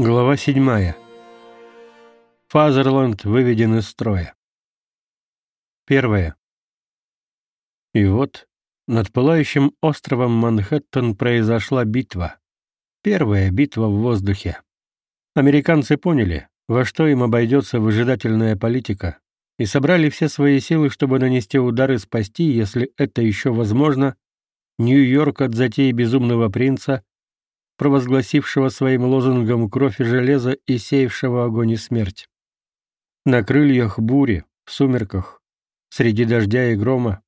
Глава 7. Фазерланд выведен из строя. Первое. И вот над пылающим островом Манхэттен произошла битва. Первая битва в воздухе. Американцы поняли, во что им обойдется выжидательная политика, и собрали все свои силы, чтобы нанести удар и спасти, если это еще возможно, Нью-Йорк от затеи безумного принца, провозгласившего своим лозунгом кровь и железо и сеявшего огонь и смерть. На крыльях бури, в сумерках, среди дождя и грома,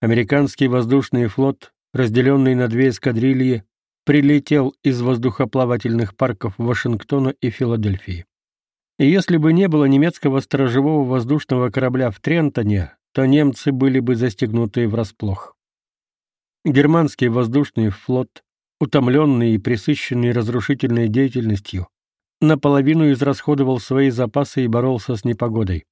американский воздушный флот, разделенный на две эскадрильи, прилетел из воздухоплавательных парков Вашингтона и Филадельфии. И если бы не было немецкого сторожевого воздушного корабля в Трентоне, то немцы были бы застегнуты врасплох. Германский воздушный флот, утомленный и пресыщенный разрушительной деятельностью, наполовину израсходовал свои запасы и боролся с непогодой.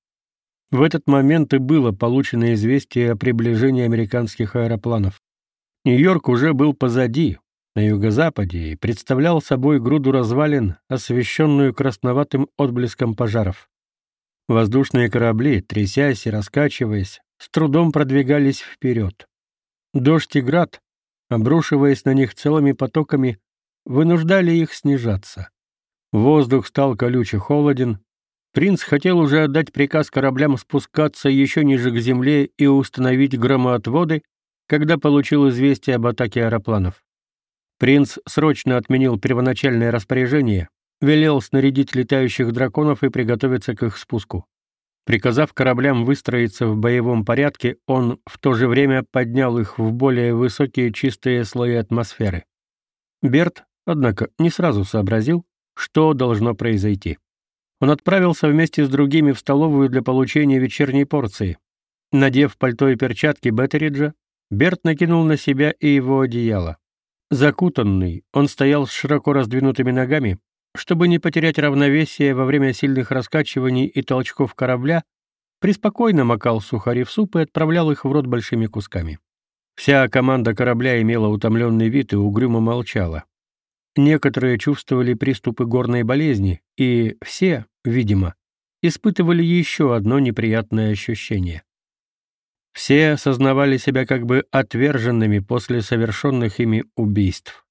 В этот момент и было получено известие о приближении американских аэропланов. Нью-Йорк уже был позади, на юго-западе, и представлял собой груду развалин, освещенную красноватым отблеском пожаров. Воздушные корабли, трясясь и раскачиваясь, с трудом продвигались вперед. Дождь и град, обрушиваясь на них целыми потоками, вынуждали их снижаться. Воздух стал колюче холоден. Принц хотел уже отдать приказ кораблям спускаться еще ниже к земле и установить громоотводы, когда получил известие об атаке аэропланов. Принц срочно отменил первоначальное распоряжение, велел снарядить летающих драконов и приготовиться к их спуску. Приказав кораблям выстроиться в боевом порядке, он в то же время поднял их в более высокие чистые слои атмосферы. Берт, однако, не сразу сообразил, что должно произойти. Он отправился вместе с другими в столовую для получения вечерней порции. Надев пальто и перчатки Беттериджа, Берт накинул на себя и его одеяло. Закутанный, он стоял с широко раздвинутыми ногами, чтобы не потерять равновесие во время сильных раскачиваний и толчков корабля, преспокойно макал сухари в суп и отправлял их в рот большими кусками. Вся команда корабля имела утомленный вид и угрюмо молчала. Некоторые чувствовали приступы горной болезни, и все, видимо, испытывали еще одно неприятное ощущение. Все осознавали себя как бы отверженными после совершенных ими убийств.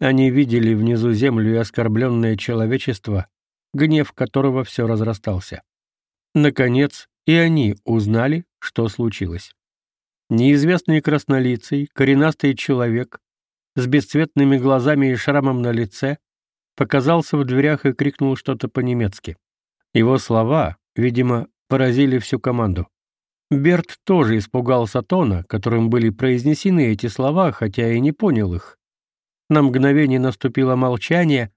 Они видели внизу землю и оскорбленное человечество, гнев которого все разрастался. Наконец, и они узнали, что случилось. Неизвестный краснолицый, коренастый человек с бесцветными глазами и шрамом на лице показался в дверях и крикнул что-то по-немецки. Его слова, видимо, поразили всю команду. Берт тоже испугался тона, которым были произнесены эти слова, хотя и не понял их. На мгновение наступило молчание,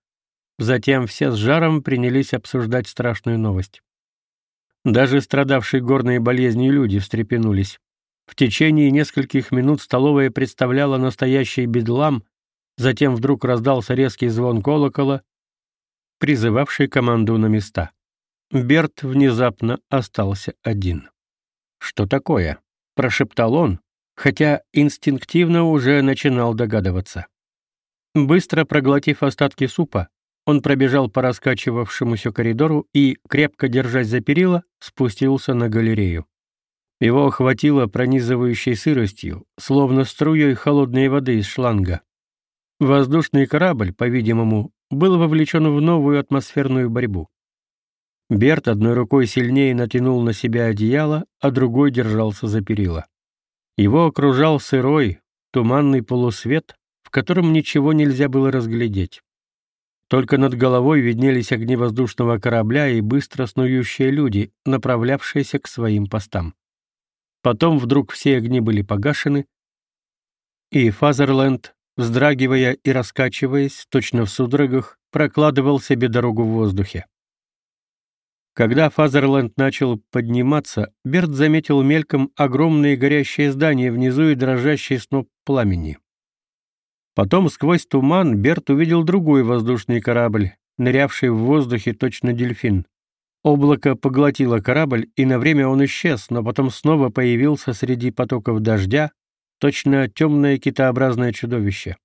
затем все с жаром принялись обсуждать страшную новость. Даже страдавшие горной болезнью люди встрепенулись. В течение нескольких минут столовая представляла настоящий бедлам, затем вдруг раздался резкий звон колокола, призывавший команду на места. Берт внезапно остался один. «Что такое?» — прошептал он, хотя инстинктивно уже начинал догадываться. Быстро проглотив остатки супа, он пробежал по раскачивавшемуся коридору и, крепко держась за перила, спустился на галерею. Его охватило пронизывающей сыростью, словно струей холодной воды из шланга. Воздушный корабль, по-видимому, был вовлечен в новую атмосферную борьбу. Берт одной рукой сильнее натянул на себя одеяло, а другой держался за перила. Его окружал сырой, туманный полусвет, котором ничего нельзя было разглядеть. Только над головой виднелись огни воздушного корабля и быстро снующие люди, направлявшиеся к своим постам. Потом вдруг все огни были погашены, и Фазерленд, вздрагивая и раскачиваясь, точно в судорогах, прокладывал себе дорогу в воздухе. Когда Фазерленд начал подниматься, Берт заметил мельком огромные горящие здания внизу и дрожащий сноп пламени. Потом сквозь туман Берт увидел другой воздушный корабль, нырявший в воздухе точно дельфин. Облако поглотило корабль, и на время он исчез, но потом снова появился среди потоков дождя, точно темное китообразное чудовище.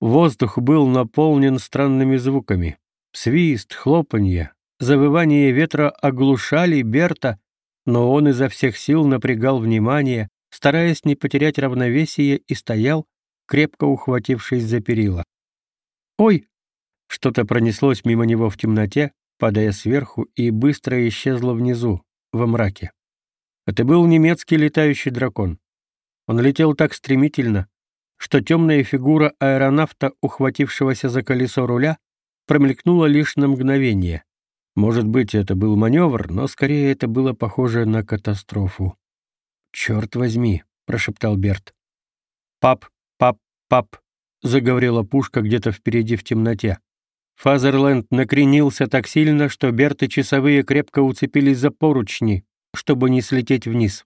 Воздух был наполнен странными звуками. свист, хлопанье, завывание ветра оглушали Берта, но он изо всех сил напрягал внимание, стараясь не потерять равновесие, и стоял, крепко ухватившись за перила. «Ой!» Что-то пронеслось мимо него в темноте, падая сверху, и быстро исчезло внизу, во мраке. Это был немецкий летающий дракон. Он летел так стремительно, что темная фигура аэронавта, ухватившегося за колесо руля, промелькнула лишь на мгновение. Может быть, это был маневр, но скорее это было похоже на катастрофу. «Черт возьми!» — прошептал Берт. «Пап, пап, пап!» — заговорила пушка где-то впереди в темноте. Фазерленд накренился так сильно, что Берт часовые крепко уцепились за поручни, чтобы не слететь вниз.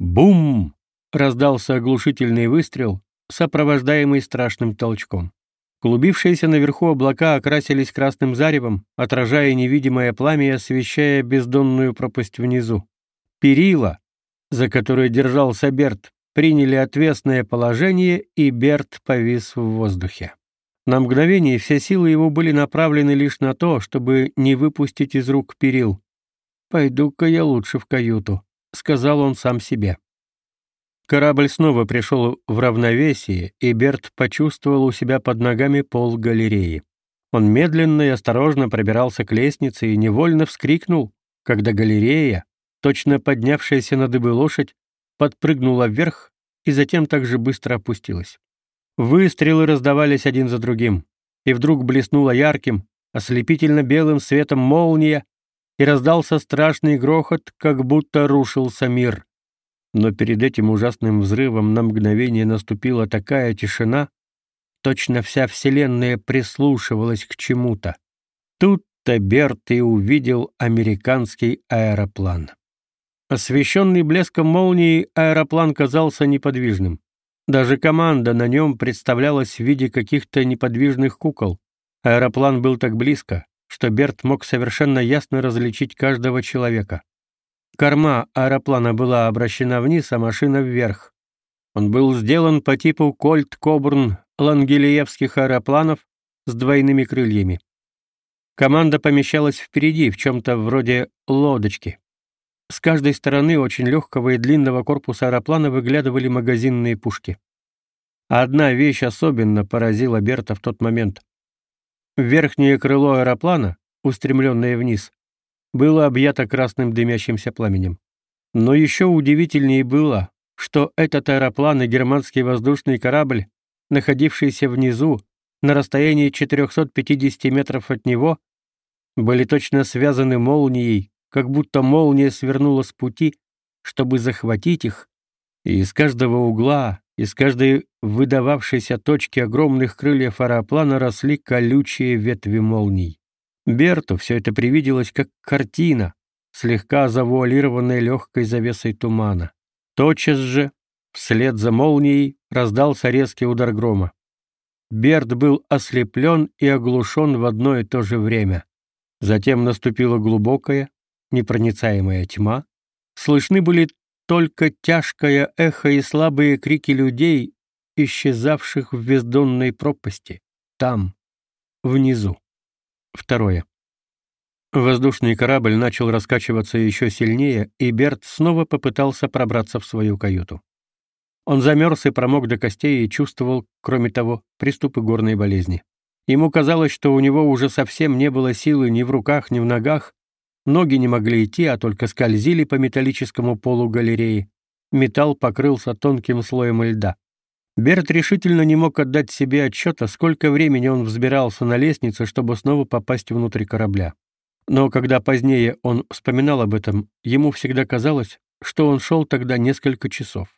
«Бум!» — раздался оглушительный выстрел, сопровождаемый страшным толчком. Клубившиеся наверху облака окрасились красным заревом, отражая невидимое пламя и освещая бездонную пропасть внизу. Перила, за которые держался Берт, приняли отвесное положение, и Берт повис в воздухе. На мгновение все силы его были направлены лишь на то, чтобы не выпустить из рук перил. «Пойду-ка я лучше в каюту», — сказал он сам себе. Корабль снова пришел в равновесие, и Берт почувствовал у себя под ногами пол галереи. Он медленно и осторожно пробирался к лестнице и невольно вскрикнул, когда галерея, точно поднявшаяся на дыбы лошадь, подпрыгнула вверх и затем также быстро опустилась. Выстрелы раздавались один за другим, и вдруг блеснула ярким, ослепительно белым светом молния, и раздался страшный грохот, как будто рушился мир. Но перед этим ужасным взрывом на мгновение наступила такая тишина, точно вся вселенная прислушивалась к чему-то. Тут-то Берт и увидел американский аэроплан. Освещенный блеском молнии, аэроплан казался неподвижным. Даже команда на нем представлялась в виде каких-то неподвижных кукол. Аэроплан был так близко, что Берт мог совершенно ясно различить каждого человека. Корма аэроплана была обращена вниз, а машина вверх. Он был сделан по типу Кольт Кобурн лангелиевских аэропланов с двойными крыльями. Команда помещалась впереди, в чем-то вроде лодочки. С каждой стороны очень легкого и длинного корпуса аэроплана выглядывали магазинные пушки. Одна вещь особенно поразила Берта в тот момент. Верхнее крыло аэроплана, устремленное вниз, было объято красным дымящимся пламенем. Но еще удивительнее было, что этот аэроплан и германский воздушный корабль, находившийся внизу, на расстоянии 450 метров от него, были точно связаны молнией, как будто молния свернула с пути, чтобы захватить их, и из каждого угла, из каждой выдававшейся точки огромных крыльев аэроплана росли колючие ветви молний. Берту все это привиделось как картина, слегка завуалированная легкой завесой тумана. Тотчас же, вслед за молнией, раздался резкий удар грома. Берт был ослеплен и оглушен в одно и то же время. Затем наступила глубокая, непроницаемая тьма. Слышны были только тяжкое эхо и слабые крики людей, исчезавших в бездонной пропасти, там, внизу. Второе. Воздушный корабль начал раскачиваться еще сильнее, и Берт снова попытался пробраться в свою каюту. Он замерз и промок до костей и чувствовал, кроме того, приступы горной болезни. Ему казалось, что у него уже совсем не было силы ни в руках, ни в ногах, ноги не могли идти, а только скользили по металлическому полу галереи. Металл покрылся тонким слоем льда. Берт решительно не мог отдать себе отчета, сколько времени он взбирался на лестницу, чтобы снова попасть внутрь корабля. Но когда позднее он вспоминал об этом, ему всегда казалось, что он шел тогда несколько часов.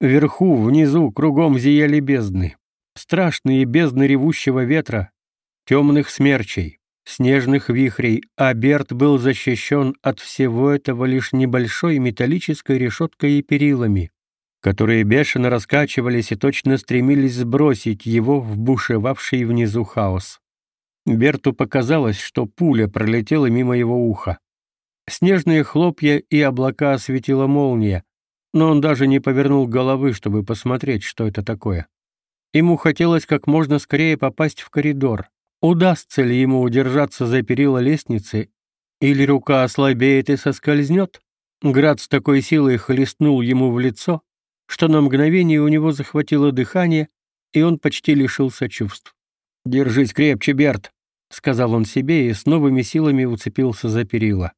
Вверху, внизу, кругом зияли бездны. Страшные бездны ревущего ветра, темных смерчей, снежных вихрей, а Берт был защищен от всего этого лишь небольшой металлической решеткой и перилами, которые бешено раскачивались и точно стремились сбросить его в бушевавший внизу хаос. Берту показалось, что пуля пролетела мимо его уха. Снежные хлопья и облака осветила молния, но он даже не повернул головы, чтобы посмотреть, что это такое. Ему хотелось как можно скорее попасть в коридор, удастся ли ему удержаться за перила лестницы, или рука ослабеет и соскользнет. Град с такой силой хлестнул ему в лицо, что на мгновение у него захватило дыхание, и он почти лишился чувств. «Держись крепче, Берт», — сказал он себе и с новыми силами уцепился за перила.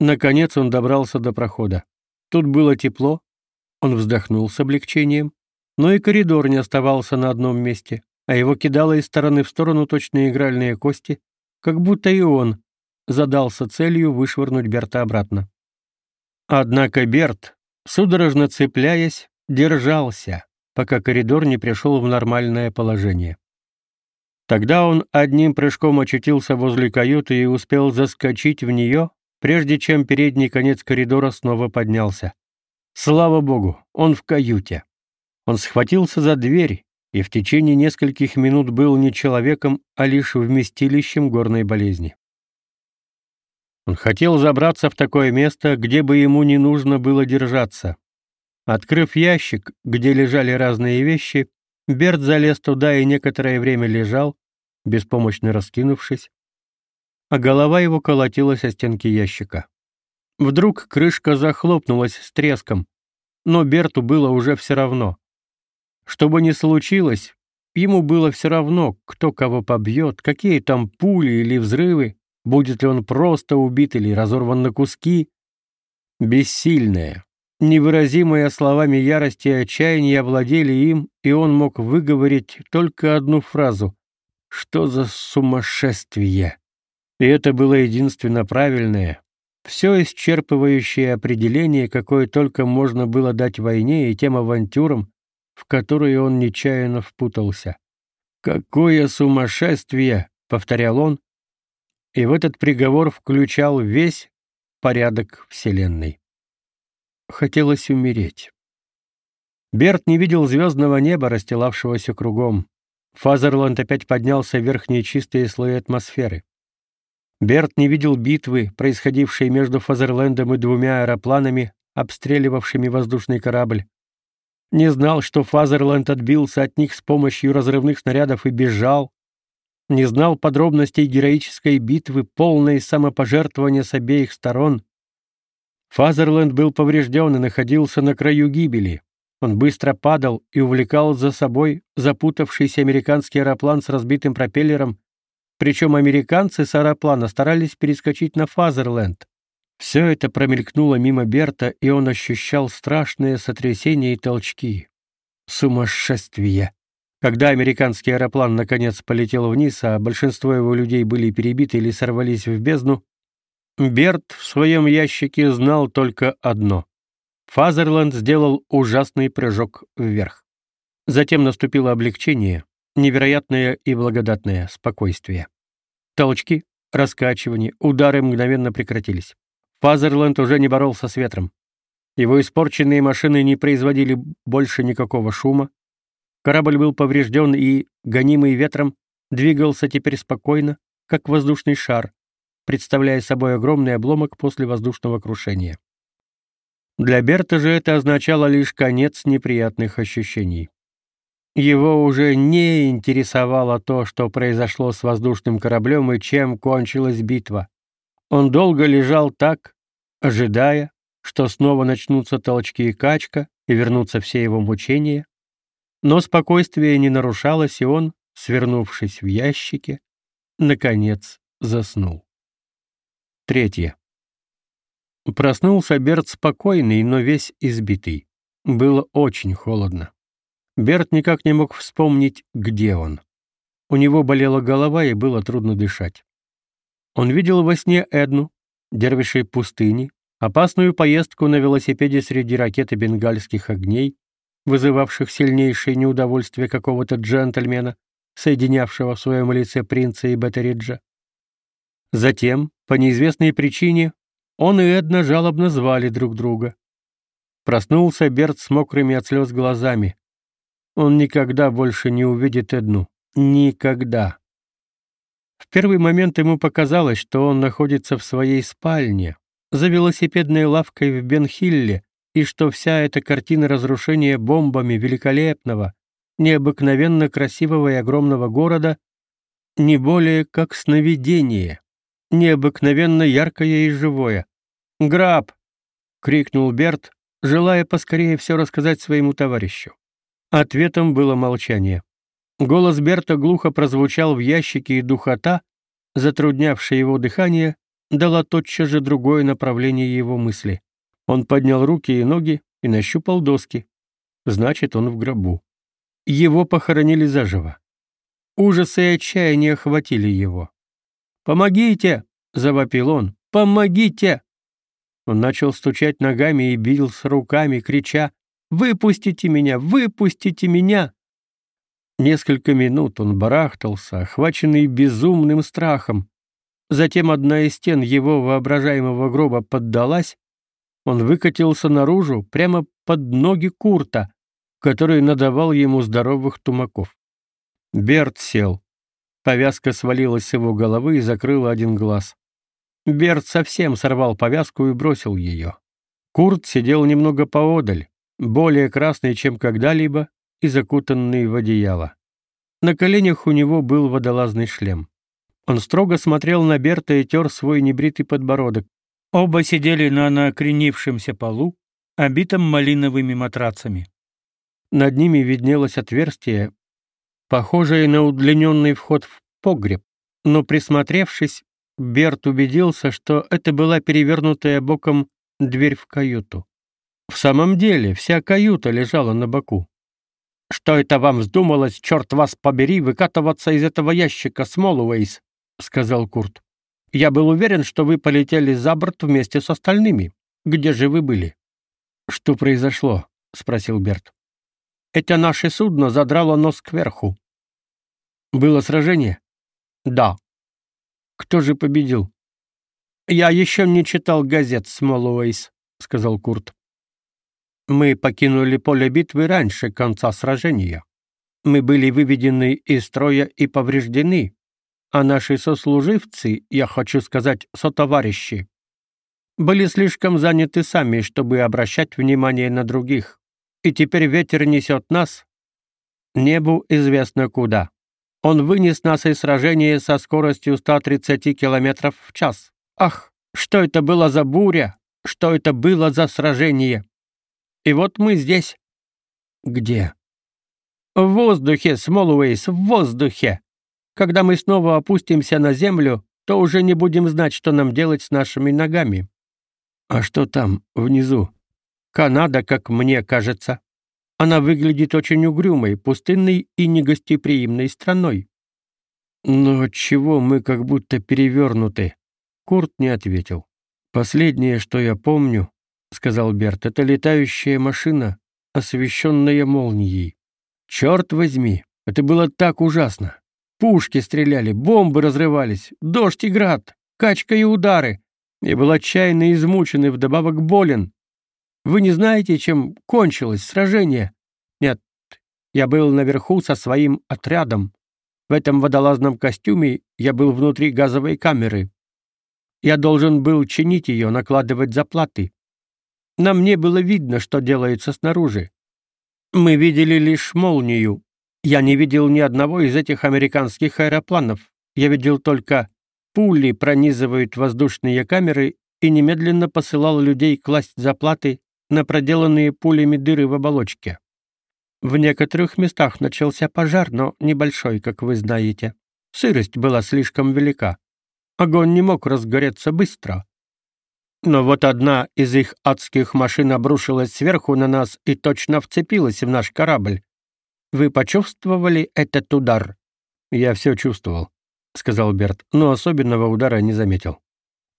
Наконец он добрался до прохода. Тут было тепло, он вздохнул с облегчением, но и коридор не оставался на одном месте, а его кидало из стороны в сторону точно игральные кости, как будто и он задался целью вышвырнуть Берта обратно. Однако Берт, судорожно цепляясь, держался, пока коридор не пришел в нормальное положение. Тогда он одним прыжком очутился возле каюты и успел заскочить в нее, прежде чем передний конец коридора снова поднялся. Слава богу, он в каюте. Он схватился за дверь и в течение нескольких минут был не человеком, а лишь вместилищем горной болезни. Он хотел забраться в такое место, где бы ему не нужно было держаться. Открыв ящик, где лежали разные вещи, Берт залез туда и некоторое время лежал, беспомощно раскинувшись, а голова его колотилась о стенки ящика. Вдруг крышка захлопнулась с треском, но Берту было уже все равно. Что бы ни случилось, ему было все равно, кто кого побьет, какие там пули или взрывы, будет ли он просто убит или разорван на куски. Бессильное, Невыразимые словами ярости и отчаяния овладели им, и он мог выговорить только одну фразу «Что за сумасшествие?» И это было единственно правильное, все исчерпывающее определение, какое только можно было дать войне и тем авантюрам, в которые он нечаянно впутался. «Какое сумасшествие!» — повторял он, и в этот приговор включал весь порядок Вселенной. Хотелось умереть. Берт не видел звездного неба, расстилавшегося кругом. Фазерланд опять поднялся в верхние чистые слои атмосферы. Берт не видел битвы, происходившей между Фазерлендом и двумя аэропланами, обстреливавшими воздушный корабль. Не знал, что Фазерленд отбился от них с помощью разрывных снарядов и бежал. Не знал подробностей героической битвы, полной самопожертвования с обеих сторон. Фазерленд был поврежден и находился на краю гибели. Он быстро падал и увлекал за собой запутавшийся американский аэроплан с разбитым пропеллером, причем американцы с аэроплана старались перескочить на Фазерленд. Все это промелькнуло мимо Берта, и он ощущал страшные сотрясения и толчки. Сумасшествие! Когда американский аэроплан наконец полетел вниз, а большинство его людей были перебиты или сорвались в бездну, Берт в своем ящике знал только одно. Фазерленд сделал ужасный прыжок вверх. Затем наступило облегчение, невероятное и благодатное спокойствие. Толчки, раскачивания, удары мгновенно прекратились. Фазерленд уже не боролся с ветром. Его испорченные машины не производили больше никакого шума. Корабль был поврежден и, гонимый ветром, двигался теперь спокойно, как воздушный шар, представляя собой огромный обломок после воздушного крушения. Для Берта же это означало лишь конец неприятных ощущений. Его уже не интересовало то, что произошло с воздушным кораблем и чем кончилась битва. Он долго лежал так, ожидая, что снова начнутся толчки и качка, и вернутся все его мучения. Но спокойствие не нарушалось, и он, свернувшись в ящике, наконец заснул. Третье. Проснулся Берт спокойный, но весь избитый. Было очень холодно. Берт никак не мог вспомнить, где он. У него болела голова и было трудно дышать. Он видел во сне Эдну, дервишей пустыни, опасную поездку на велосипеде среди ракет и бенгальских огней, вызывавших сильнейшее неудовольствие какого-то джентльмена, соединявшего в своем лице принца и Баттериджа. Затем, по неизвестной причине, он и Эдна жалобно звали друг друга. Проснулся Берт с мокрыми от слез глазами. Он никогда больше не увидит Эдну. Никогда. В первый момент ему показалось, что он находится в своей спальне, за велосипедной лавкой в Бенхилле, и что вся эта картина разрушения бомбами великолепного, необыкновенно красивого и огромного города не более как сновидение, необыкновенно яркое и живое. «Граб!» — крикнул Берт, желая поскорее все рассказать своему товарищу. Ответом было молчание. Голос Берта глухо прозвучал в ящике, и духота, затруднявшая его дыхание, дала тотчас же другое направление его мысли. Он поднял руки и ноги и нащупал доски. Значит, он в гробу. Его похоронили заживо. Ужас и отчаяние охватили его. «Помогите!» — завопил он. «Помогите!» Он начал стучать ногами и бился руками, крича «Выпустите меня! Выпустите меня!» Несколько минут он барахтался, охваченный безумным страхом. Затем одна из стен его воображаемого гроба поддалась, он выкатился наружу прямо под ноги Курта, который надавал ему здоровых тумаков. Берт сел. Повязка свалилась с его головы и закрыла один глаз. Берт совсем сорвал повязку и бросил ее. Курт сидел немного поодаль, более красный, чем когда-либо, и закутанный в одеяло. На коленях у него был водолазный шлем. Он строго смотрел на Берта и тер свой небритый подбородок. Оба сидели на накренившемся полу, обитом малиновыми матрацами. Над ними виднелось отверстие, похожее на удлиненный вход в погреб, но присмотревшись, Берт убедился, что это была перевернутая боком дверь в каюту. В самом деле, вся каюта лежала на боку. «Что это вам вздумалось, черт вас побери, выкатываться из этого ящика, Смолуэйс?» — сказал Курт. «Я был уверен, что вы полетели за борт вместе с остальными. Где же вы были?» «Что произошло?» — спросил Берт. «Это наше судно задрало нос кверху». «Было сражение?» «Да». «Кто же победил?» «Я еще не читал газет, Смолуэйс», — сказал Курт. Мы покинули поле битвы раньше конца сражения. Мы были выведены из строя и повреждены, а наши сослуживцы, я хочу сказать, сотоварищи, были слишком заняты сами, чтобы обращать внимание на других. И теперь ветер несет нас небу известно куда. Он вынес нас из сражения со скоростью 130 км в час. Ах, что это было за буря? Что это было за сражение? И вот мы здесь. Где? В воздухе, Смолуэйс, в воздухе. Когда мы снова опустимся на землю, то уже не будем знать, что нам делать с нашими ногами. А что там, внизу? Канада, как мне кажется. Она выглядит очень угрюмой, пустынной и негостеприимной страной. Но чего мы как будто перевернуты? Курт не ответил. Последнее, что я помню, — сказал Берт, — это летающая машина, освещенная молнией. Черт возьми, это было так ужасно. Пушки стреляли, бомбы разрывались, дождь и град, качка и удары. Я был отчаянно измучен и вдобавок болен. Вы не знаете, чем кончилось сражение? Нет, я был наверху со своим отрядом. В этом водолазном костюме я был внутри газовой камеры. Я должен был чинить ее, накладывать заплаты. Нам не было видно, что делается снаружи. Мы видели лишь молнию. Я не видел ни одного из этих американских аэропланов. Я видел только пули пронизывают воздушные камеры и немедленно посылал людей класть заплаты на проделанные пулями дыры в оболочке. В некоторых местах начался пожар, но небольшой, как вы знаете. Сырость была слишком велика. Огонь не мог разгореться быстро. Но вот одна из их адских машин обрушилась сверху на нас и точно вцепилась в наш корабль. Вы почувствовали этот удар? Я все чувствовал, сказал Берт, но особенного удара не заметил.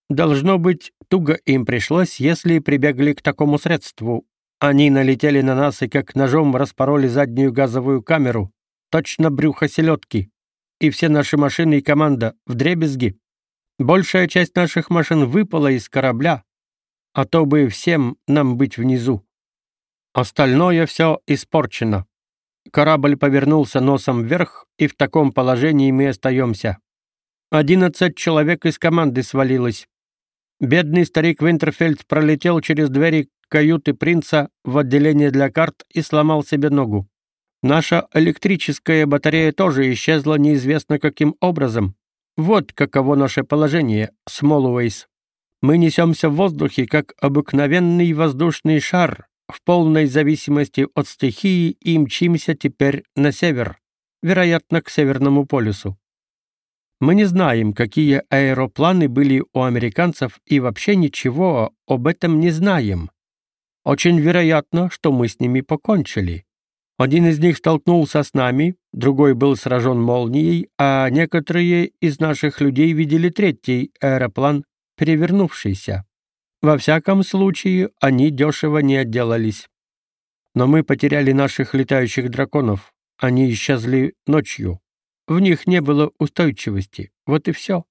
Должно быть, туго им пришлось, если прибегли к такому средству. Они налетели на нас и как ножом распороли заднюю газовую камеру, точно брюхо селедки, и все наши машины и команда в дребезги. Большая часть наших машин выпала из корабля, а то бы всем нам быть внизу. Остальное все испорчено. Корабль повернулся носом вверх, и в таком положении мы остаемся. Одиннадцать человек из команды свалилось. Бедный старик Винтерфельд пролетел через двери каюты принца в отделение для карт и сломал себе ногу. Наша электрическая батарея тоже исчезла неизвестно каким образом. Вот каково наше положение, Смолуэйс. Мы несемся в воздухе, как обыкновенный воздушный шар, в полной зависимости от стихии и мчимся теперь на север, вероятно, к Северному полюсу. Мы не знаем, какие аэропланы были у американцев и вообще ничего об этом не знаем. Очень вероятно, что мы с ними покончили. Один из них столкнулся с нами, другой был сражен молнией, а некоторые из наших людей видели третий аэроплан, перевернувшийся. Во всяком случае, они дешево не отделались. Но мы потеряли наших летающих драконов. Они исчезли ночью. В них не было устойчивости. Вот и все.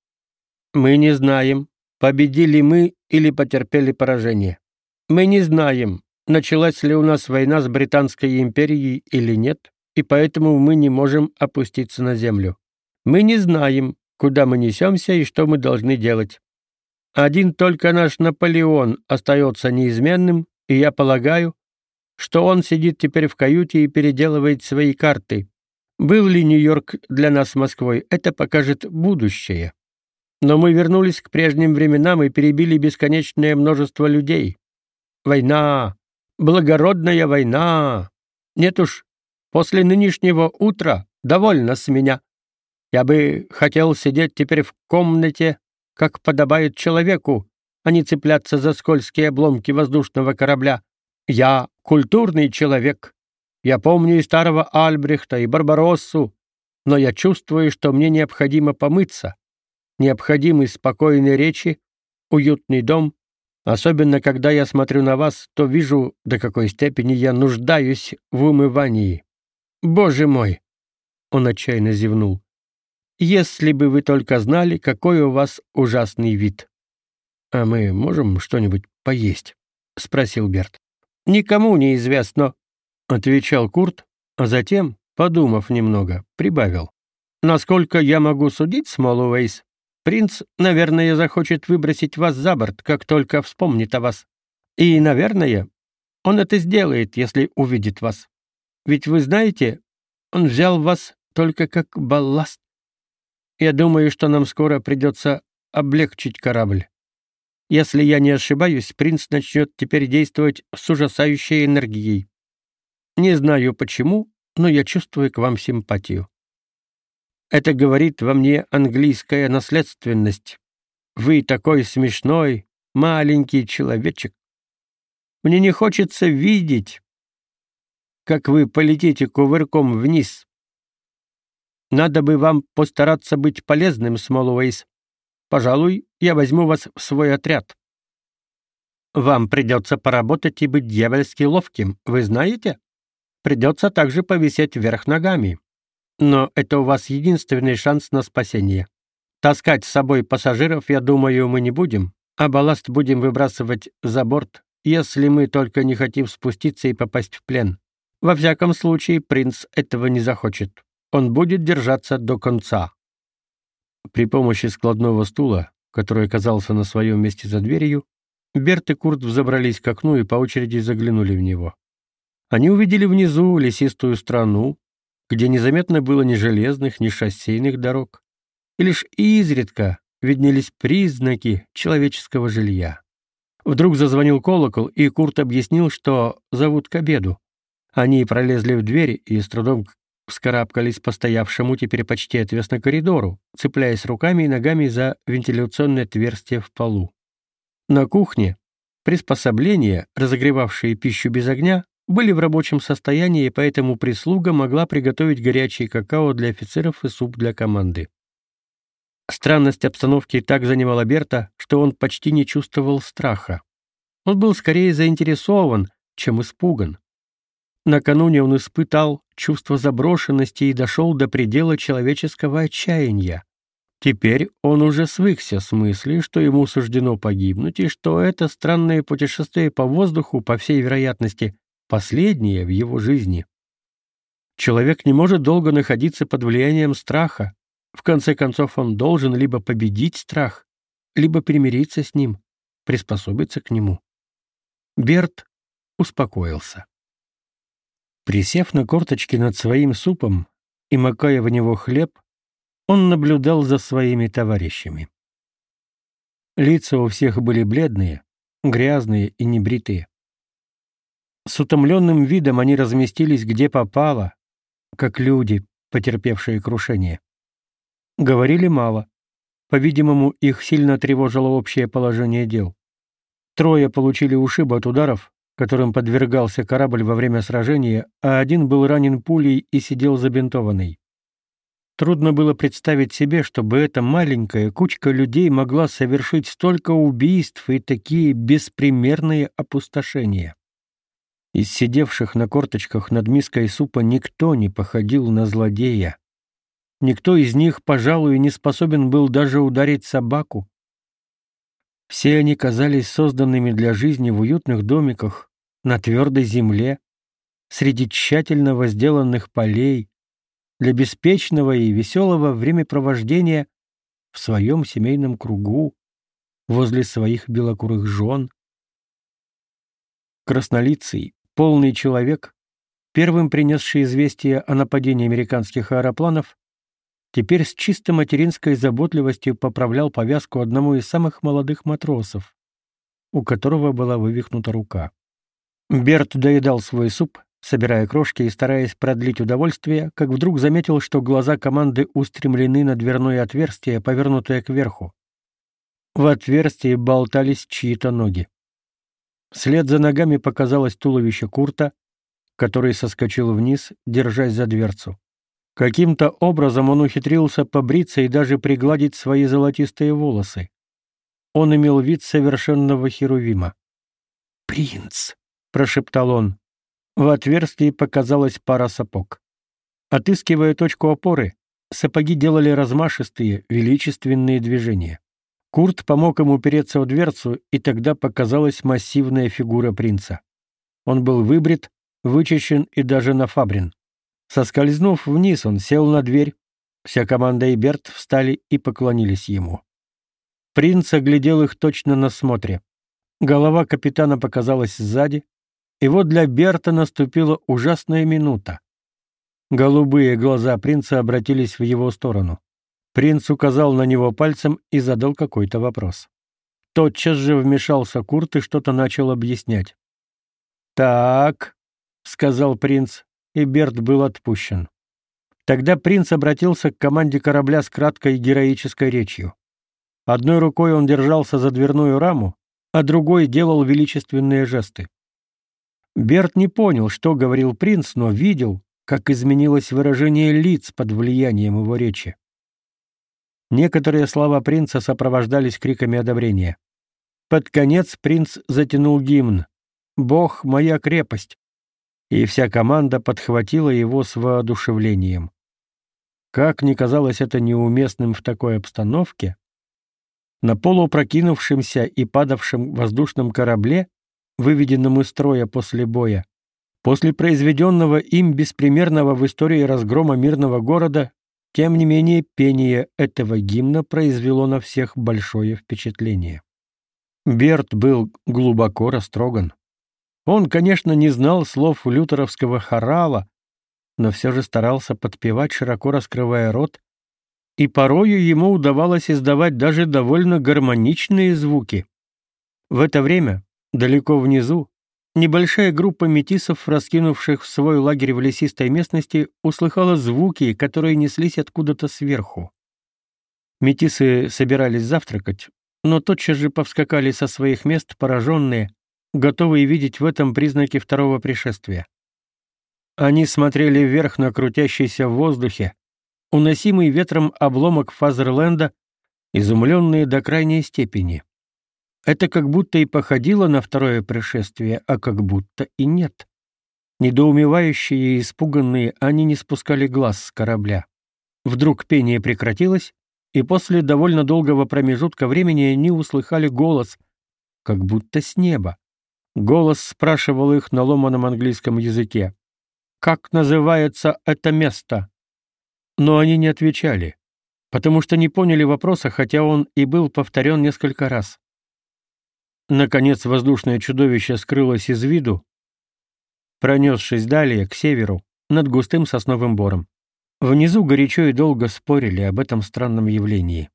Мы не знаем, победили мы или потерпели поражение. Мы не знаем, началась ли у нас война с Британской империей или нет, и поэтому мы не можем опуститься на землю. Мы не знаем, куда мы несемся и что мы должны делать. Один только наш Наполеон остается неизменным, и я полагаю, что он сидит теперь в каюте и переделывает свои карты. Был ли Нью-Йорк для нас Москвой, это покажет будущее. Но мы вернулись к прежним временам и перебили бесконечное множество людей. Война, благородная война. Нет уж, после нынешнего утра довольно с меня. Я бы хотел сидеть теперь в комнате, как подобает человеку, а не цепляться за скользкие обломки воздушного корабля. Я культурный человек. Я помню и старого Альбрехта, и Барбароссу, но я чувствую, что мне необходимо помыться. Необходимы спокойные речи, уютный дом, Особенно, когда я смотрю на вас, то вижу, до какой степени я нуждаюсь в умывании. Боже мой!» Он отчаянно зевнул. «Если бы вы только знали, какой у вас ужасный вид!» «А мы можем что-нибудь поесть?» — спросил Берт. «Никому не известно», — отвечал Курт, а затем, подумав немного, прибавил. «Насколько я могу судить, Смолуэйс, Принц, наверное, захочет выбросить вас за борт, как только вспомнит о вас. И, наверное, он это сделает, если увидит вас. Ведь вы знаете, он взял вас только как балласт. Я думаю, что нам скоро придется облегчить корабль. Если я не ошибаюсь, принц начнет теперь действовать с ужасающей энергией. Не знаю почему, но я чувствую к вам симпатию. Это говорит во мне английская наследственность. Вы такой смешной, маленький человечек. Мне не хочется видеть, как вы полетите кувырком вниз. Надо бы вам постараться быть полезным, Смолуэйс. Пожалуй, я возьму вас в свой отряд. Вам придется поработать и быть дьявольски ловким, вы знаете? Придется также повисеть вверх ногами. Но это у вас единственный шанс на спасение. Таскать с собой пассажиров, я думаю, мы не будем, а балласт будем выбрасывать за борт, если мы только не хотим спуститься и попасть в плен. Во всяком случае, принц этого не захочет. Он будет держаться до конца. При помощи складного стула, который оказался на своем месте за дверью, Берт и Курт взобрались к окну и по очереди заглянули в него. Они увидели внизу лесистую страну, где незаметно было ни железных, ни шоссейных дорог, и лишь изредка виднелись признаки человеческого жилья. Вдруг зазвонил колокол, и Курт объяснил, что зовут к обеду. Они пролезли в дверь и с трудом вскарабкались по стоявшему теперь почти отвесно коридору, цепляясь руками и ногами за вентиляционное отверстие в полу. На кухне приспособления, разогревавшие пищу без огня, были в рабочем состоянии, и поэтому прислуга могла приготовить горячий какао для офицеров и суп для команды. Странность обстановки так занимала Берта, что он почти не чувствовал страха. Он был скорее заинтересован, чем испуган. Накануне он испытал чувство заброшенности и дошел до предела человеческого отчаяния. Теперь он уже свыкся с мыслью, что ему суждено погибнуть, и что это странное путешествие по воздуху, по всей вероятности, последнее в его жизни. Человек не может долго находиться под влиянием страха. В конце концов, он должен либо победить страх, либо примириться с ним, приспособиться к нему. Берт успокоился. Присев на корточки над своим супом и макая в него хлеб, он наблюдал за своими товарищами. Лица у всех были бледные, грязные и небритые. С утомленным видом они разместились где попало, как люди, потерпевшие крушение. Говорили мало. По-видимому, их сильно тревожило общее положение дел. Трое получили ушибы от ударов, которым подвергался корабль во время сражения, а один был ранен пулей и сидел забинтованный. Трудно было представить себе, чтобы эта маленькая кучка людей могла совершить столько убийств и такие беспримерные опустошения. Из сидевших на корточках над миской супа никто не походил на злодея. Никто из них, пожалуй, не способен был даже ударить собаку. Все они казались созданными для жизни в уютных домиках, на твердой земле, среди тщательно возделанных полей, для беспечного и веселого времяпровождения в своем семейном кругу, возле своих белокурых жен. Краснолицый, полный человек, первым принесший известие о нападении американских аэропланов, теперь с чисто материнской заботливостью поправлял повязку одному из самых молодых матросов, у которого была вывихнута рука. Берт доедал свой суп, собирая крошки и стараясь продлить удовольствие, как вдруг заметил, что глаза команды устремлены на дверное отверстие, повернутое кверху. В отверстии болтались чьи-то ноги. Вслед за ногами показалось туловище Курта, который соскочил вниз, держась за дверцу. Каким-то образом он ухитрился побриться и даже пригладить свои золотистые волосы. Он имел вид совершенного херувима. «Принц!» — прошептал он. В отверстии показалась пара сапог. Отыскивая точку опоры, сапоги делали размашистые, величественные движения. Курт помог ему упереться в дверцу, и тогда показалась массивная фигура принца. Он был выбрит, вычищен и даже нафабрен. Соскользнув вниз, он сел на дверь. Вся команда и Берт встали и поклонились ему. Принц оглядел их точно на смотре. Голова капитана показалась сзади, и вот для Берта наступила ужасная минута. Голубые глаза принца обратились в его сторону. Принц указал на него пальцем и задал какой-то вопрос. Тотчас же вмешался Курт и что-то начал объяснять. «Так», — сказал принц, и Берт был отпущен. Тогда принц обратился к команде корабля с краткой героической речью. Одной рукой он держался за дверную раму, а другой делал величественные жесты. Берт не понял, что говорил принц, но видел, как изменилось выражение лиц под влиянием его речи. Некоторые слова принца сопровождались криками одобрения. Под конец принц затянул гимн «Бог — моя крепость», и вся команда подхватила его с воодушевлением. Как ни казалось это неуместным в такой обстановке, на полупрокинувшемся и падавшем воздушном корабле выведенном из строя после боя. После произведенного им беспримерного в истории разгрома мирного города, тем не менее пение этого гимна произвело на всех большое впечатление. Берт был глубоко растроган. Он, конечно, не знал слов лютеровского хорала, но все же старался подпевать, широко раскрывая рот, и порою ему удавалось издавать даже довольно гармоничные звуки. В это время Далеко внизу небольшая группа метисов, раскинувших в свой лагерь в лесистой местности, услыхала звуки, которые неслись откуда-то сверху. Метисы собирались завтракать, но тотчас же повскакали со своих мест пораженные, готовые видеть в этом признаки второго пришествия. Они смотрели вверх на крутящийся в воздухе, уносимый ветром обломок Фазерленда, изумленные до крайней степени. Это как будто и походило на второе пришествие, а как будто и нет. Недоумевающие и испуганные, они не спускали глаз с корабля. Вдруг пение прекратилось, и после довольно долгого промежутка времени они услыхали голос, как будто с неба. Голос спрашивал их на ломаном английском языке. «Как называется это место?» Но они не отвечали, потому что не поняли вопроса, хотя он и был повторен несколько раз. Наконец воздушное чудовище скрылось из виду, пронесшись далее, к северу, над густым сосновым бором. Внизу горячо и долго спорили об этом странном явлении.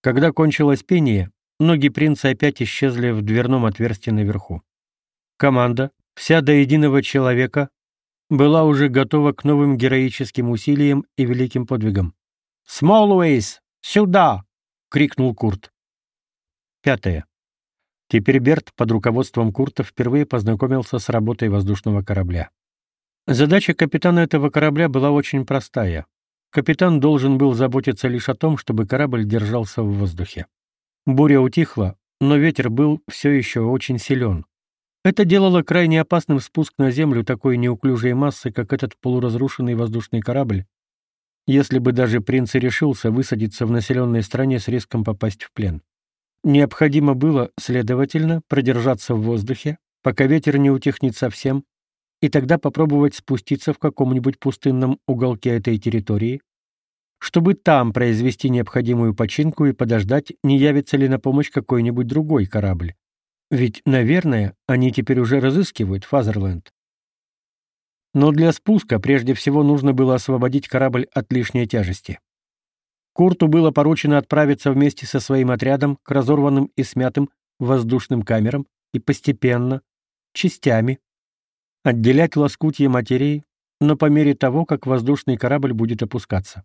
Когда кончилось пение, ноги принца опять исчезли в дверном отверстии наверху. Команда, вся до единого человека, была уже готова к новым героическим усилиям и великим подвигам. «Смолуэйс! Сюда!» — крикнул Курт. Пятое. Теперь Берт под руководством Курта впервые познакомился с работой воздушного корабля. Задача капитана этого корабля была очень простая. Капитан должен был заботиться лишь о том, чтобы корабль держался в воздухе. Буря утихла, но ветер был все еще очень силен. Это делало крайне опасным спуск на землю такой неуклюжей массы, как этот полуразрушенный воздушный корабль, если бы даже принц и решился высадиться в населенной стране с риском попасть в плен. Необходимо было, следовательно, продержаться в воздухе, пока ветер не утихнет совсем, и тогда попробовать спуститься в каком-нибудь пустынном уголке этой территории, чтобы там произвести необходимую починку и подождать, не явится ли на помощь какой-нибудь другой корабль. Ведь, наверное, они теперь уже разыскивают Фазерленд. Но для спуска прежде всего нужно было освободить корабль от лишней тяжести. Курту было поручено отправиться вместе со своим отрядом к разорванным и смятым воздушным камерам и постепенно, частями, отделять лоскутья материи, но по мере того, как воздушный корабль будет опускаться.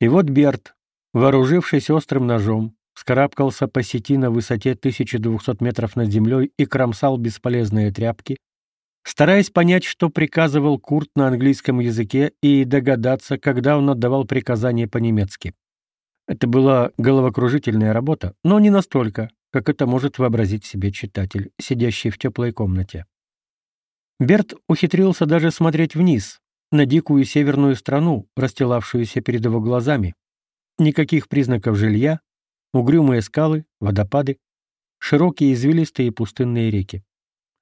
И вот Берт, вооружившись острым ножом, скарабкался по сети на высоте 1200 метров над землей и кромсал бесполезные тряпки, стараясь понять, что приказывал Курт на английском языке и догадаться, когда он отдавал приказания по-немецки. Это была головокружительная работа, но не настолько, как это может вообразить себе читатель, сидящий в теплой комнате. Берт ухитрился даже смотреть вниз, на дикую северную страну, расстилавшуюся перед его глазами. Никаких признаков жилья, угрюмые скалы, водопады, широкие извилистые пустынные реки.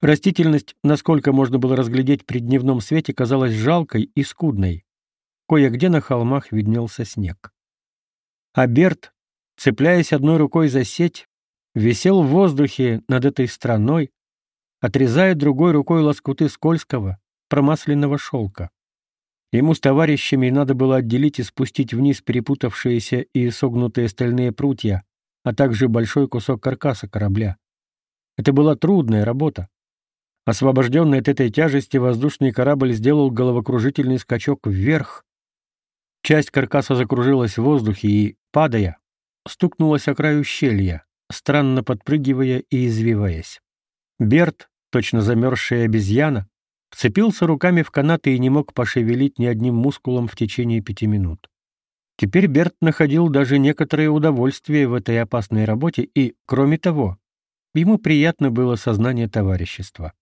Растительность, насколько можно было разглядеть при дневном свете, казалась жалкой и скудной. Кое-где на холмах виднелся снег. А Берт, цепляясь одной рукой за сеть, висел в воздухе над этой страной, отрезая другой рукой лоскуты скользкого, промасленного шелка. Ему с товарищами надо было отделить и спустить вниз перепутавшиеся и согнутые стальные прутья, а также большой кусок каркаса корабля. Это была трудная работа. Освобожденный от этой тяжести воздушный корабль сделал головокружительный скачок вверх. Часть каркаса закружилась в воздухе и, падая, стукнулась о край ущелья, странно подпрыгивая и извиваясь. Берт, точно замерзшая обезьяна, вцепился руками в канаты и не мог пошевелить ни одним мускулом в течение пяти минут. Теперь Берт находил даже некоторое удовольствие в этой опасной работе и, кроме того, ему приятно было сознание товарищества.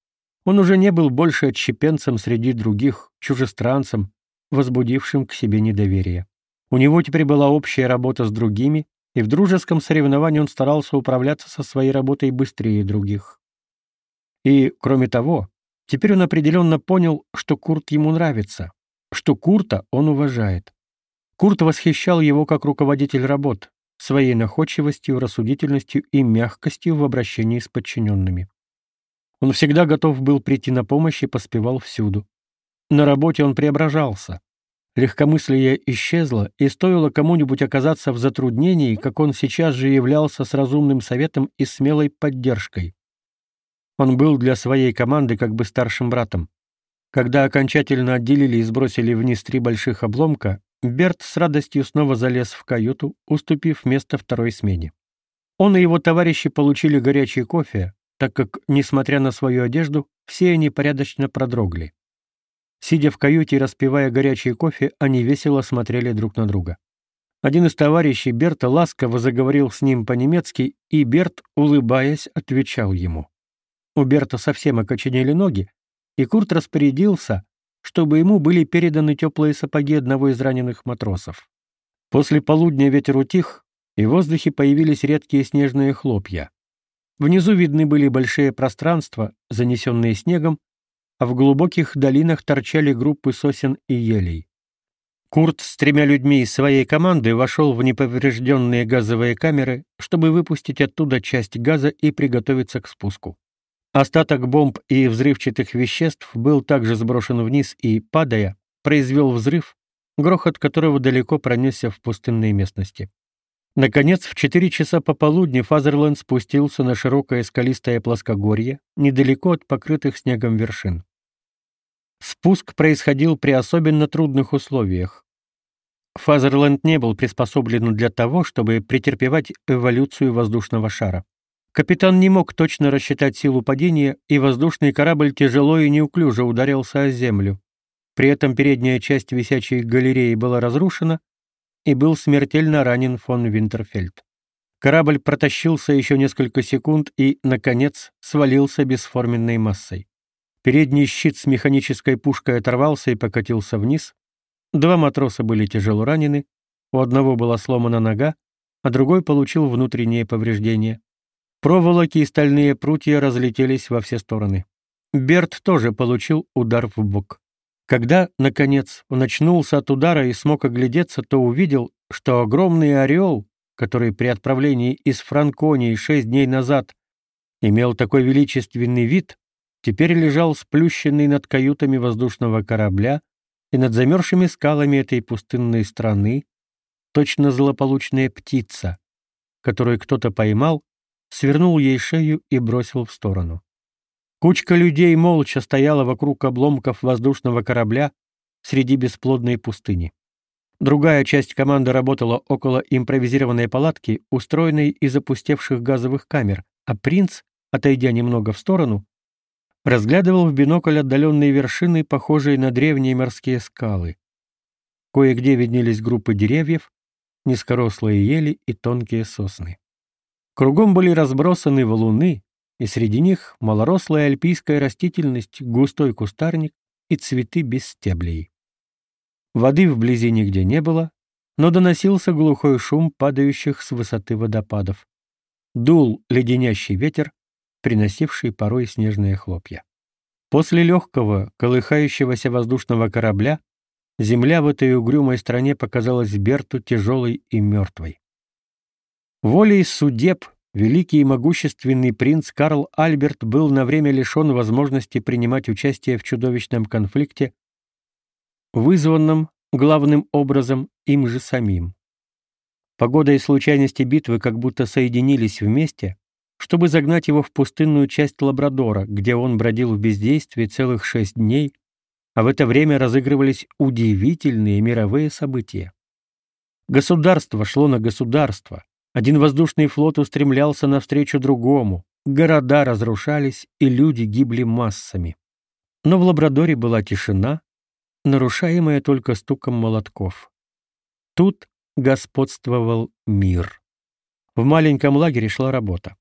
Он уже не был больше отщепенцем среди других, чужестранцем, возбудившим к себе недоверие. У него теперь была общая работа с другими, и в дружеском соревновании он старался управляться со своей работой быстрее других. И, кроме того, теперь он определенно понял, что Курт ему нравится, что Курта он уважает. Курт восхищал его как руководитель работ, своей находчивостью, рассудительностью и мягкостью в обращении с подчиненными. Он всегда готов был прийти на помощь и поспевал всюду. На работе он преображался. Легкомыслие исчезло, и стоило кому-нибудь оказаться в затруднении, как он сейчас же являлся с разумным советом и смелой поддержкой. Он был для своей команды как бы старшим братом. Когда окончательно отделили и сбросили вниз три больших обломка, Берт с радостью снова залез в каюту, уступив место второй смене. Он и его товарищи получили горячий кофе, так как, несмотря на свою одежду, все они порядочно продрогли. Сидя в каюте и распивая горячий кофе, они весело смотрели друг на друга. Один из товарищей Берта ласково заговорил с ним по-немецки, и Берт, улыбаясь, отвечал ему. У Берта совсем окоченели ноги, и Курт распорядился, чтобы ему были переданы теплые сапоги одного из раненых матросов. После полудня ветер утих, и в воздухе появились редкие снежные хлопья. Внизу видны были большие пространства, занесенные снегом, в глубоких долинах торчали группы сосен и елей. Курт с тремя людьми из своей команды вошел в неповрежденные газовые камеры, чтобы выпустить оттуда часть газа и приготовиться к спуску. Остаток бомб и взрывчатых веществ был также сброшен вниз и, падая, произвел взрыв, грохот которого далеко пронесся в пустынные местности. Наконец, в четыре часа пополудни Фазерленд спустился на широкое скалистое плоскогорье, недалеко от покрытых снегом вершин. Спуск происходил при особенно трудных условиях. Фазерленд не был приспособлен для того, чтобы претерпевать эволюцию воздушного шара. Капитан не мог точно рассчитать силу падения, и воздушный корабль тяжело и неуклюже ударился о землю. При этом передняя часть висячей галереи была разрушена, и был смертельно ранен фон Винтерфельд. Корабль протащился еще несколько секунд и, наконец, свалился бесформенной массой. Передний щит с механической пушкой оторвался и покатился вниз. Два матроса были тяжело ранены, у одного была сломана нога, а другой получил внутренние повреждения. Проволоки и стальные прутья разлетелись во все стороны. Берт тоже получил удар в бок. Когда, наконец, он очнулся от удара и смог оглядеться, то увидел, что огромный орел, который при отправлении из Франконии шесть дней назад имел такой величественный вид, теперь лежал сплющенный над каютами воздушного корабля и над замерзшими скалами этой пустынной страны, точно злополучная птица, которую кто-то поймал, свернул ей шею и бросил в сторону. Кучка людей молча стояла вокруг обломков воздушного корабля среди бесплодной пустыни. Другая часть команды работала около импровизированной палатки, устроенной из опустевших газовых камер, а принц, отойдя немного в сторону, разглядывал в бинокль отдаленные вершины, похожие на древние морские скалы. Кое-где виднелись группы деревьев, низкорослые ели и тонкие сосны. Кругом были разбросаны валуны, и среди них малорослая альпийская растительность, густой кустарник и цветы без стеблей. Воды вблизи нигде не было, но доносился глухой шум падающих с высоты водопадов. Дул леденящий ветер, приносивший порой снежные хлопья. После легкого, колыхающегося воздушного корабля земля в этой угрюмой стране показалась Берту тяжелой и мертвой. Волей судеб Великий и могущественный принц Карл Альберт был на время лишен возможности принимать участие в чудовищном конфликте, вызванном главным образом им же самим. Погода и случайности битвы как будто соединились вместе, чтобы загнать его в пустынную часть Лабрадора, где он бродил в бездействии целых шесть дней, а в это время разыгрывались удивительные мировые события. Государство шло на государство, один воздушный флот устремлялся навстречу другому, города разрушались, и люди гибли массами. Но в Лабрадоре была тишина, нарушаемая только стуком молотков. Тут господствовал мир. В маленьком лагере шла работа.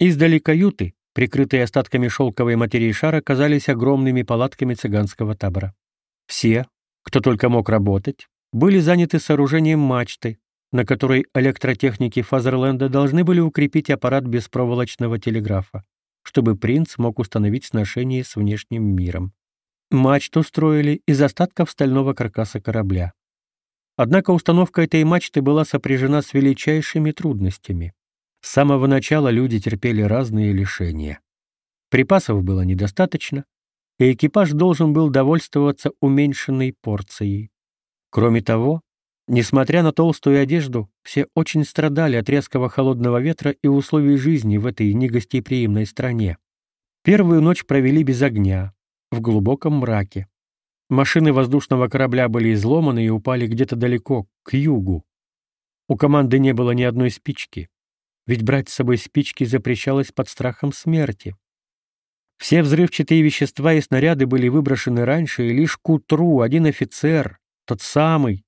Издали каюты, прикрытые остатками шелковой материи шара, казались огромными палатками цыганского табора. Все, кто только мог работать, были заняты сооружением мачты, на которой электротехники Фазерленда должны были укрепить аппарат беспроволочного телеграфа, чтобы принц мог установить сношение с внешним миром. Мачту строили из остатков стального каркаса корабля. Однако установка этой мачты была сопряжена с величайшими трудностями. С самого начала люди терпели разные лишения. Припасов было недостаточно, и экипаж должен был довольствоваться уменьшенной порцией. Кроме того, Несмотря на толстую одежду, все очень страдали от резкого холодного ветра и условий жизни в этой негостеприимной стране. Первую ночь провели без огня, в глубоком мраке. Машины воздушного корабля были изломаны и упали где-то далеко, к югу. У команды не было ни одной спички, ведь брать с собой спички запрещалось под страхом смерти. Все взрывчатые вещества и снаряды были выброшены раньше, и лишь к утру один офицер, тот самый,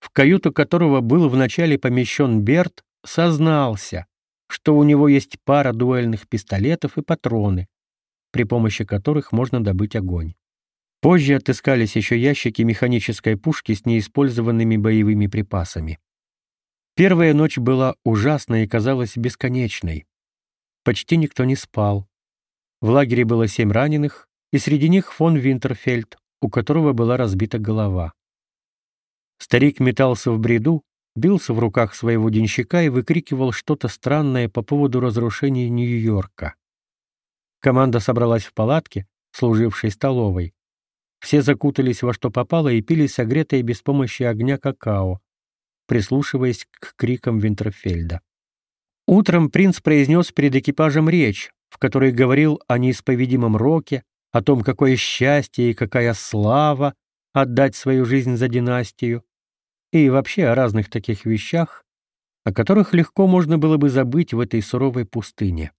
в каюту которого был вначале помещен Берт, сознался, что у него есть пара дуэльных пистолетов и патроны, при помощи которых можно добыть огонь. Позже отыскались еще ящики механической пушки с неиспользованными боевыми припасами. Первая ночь была ужасной и казалась бесконечной. Почти никто не спал. В лагере было семь раненых, и среди них фон Винтерфельд, у которого была разбита голова. Старик метался в бреду, бился в руках своего денщика и выкрикивал что-то странное по поводу разрушения Нью-Йорка. Команда собралась в палатке, служившей столовой. Все закутались во что попало и пили согретое без помощи огня какао, прислушиваясь к крикам Винтерфельда. Утром принц произнес перед экипажем речь, в которой говорил о неисповедимом роке, о том, какое счастье и какая слава отдать свою жизнь за династию, и вообще о разных таких вещах, о которых легко можно было бы забыть в этой суровой пустыне.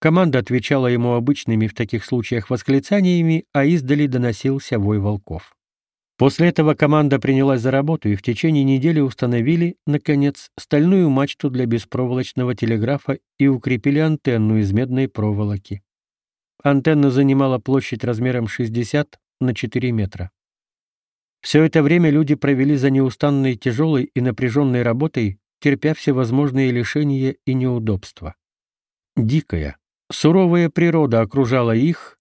Команда отвечала ему обычными в таких случаях восклицаниями, а издали доносился вой волков. После этого команда принялась за работу и в течение недели установили, наконец, стальную мачту для беспроволочного телеграфа и укрепили антенну из медной проволоки. Антенна занимала площадь размером 60 на 4 метра. Все это время люди провели за неустанной тяжелой и напряженной работой, терпя всевозможные лишения и неудобства. Дикая, суровая природа окружала их,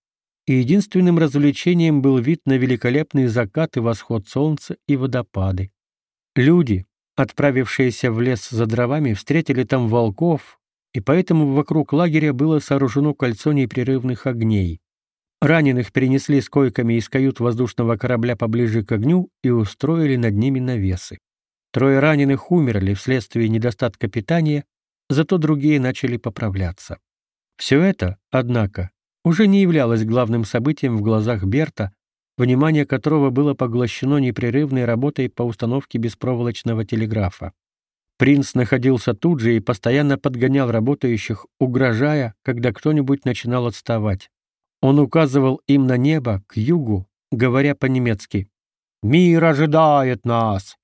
и единственным развлечением был вид на великолепный закат и восход солнца и водопады. Люди, отправившиеся в лес за дровами, встретили там волков, и поэтому вокруг лагеря было сооружено кольцо непрерывных огней. Раненых перенесли с койками из кают воздушного корабля поближе к огню и устроили над ними навесы. Трое раненых умерли вследствие недостатка питания, зато другие начали поправляться. Все это, однако, уже не являлось главным событием в глазах Берта, внимание которого было поглощено непрерывной работой по установке беспроволочного телеграфа. Принц находился тут же и постоянно подгонял работающих, угрожая, когда кто-нибудь начинал отставать. Он указывал им на небо, к югу, говоря по-немецки «Мир ожидает нас!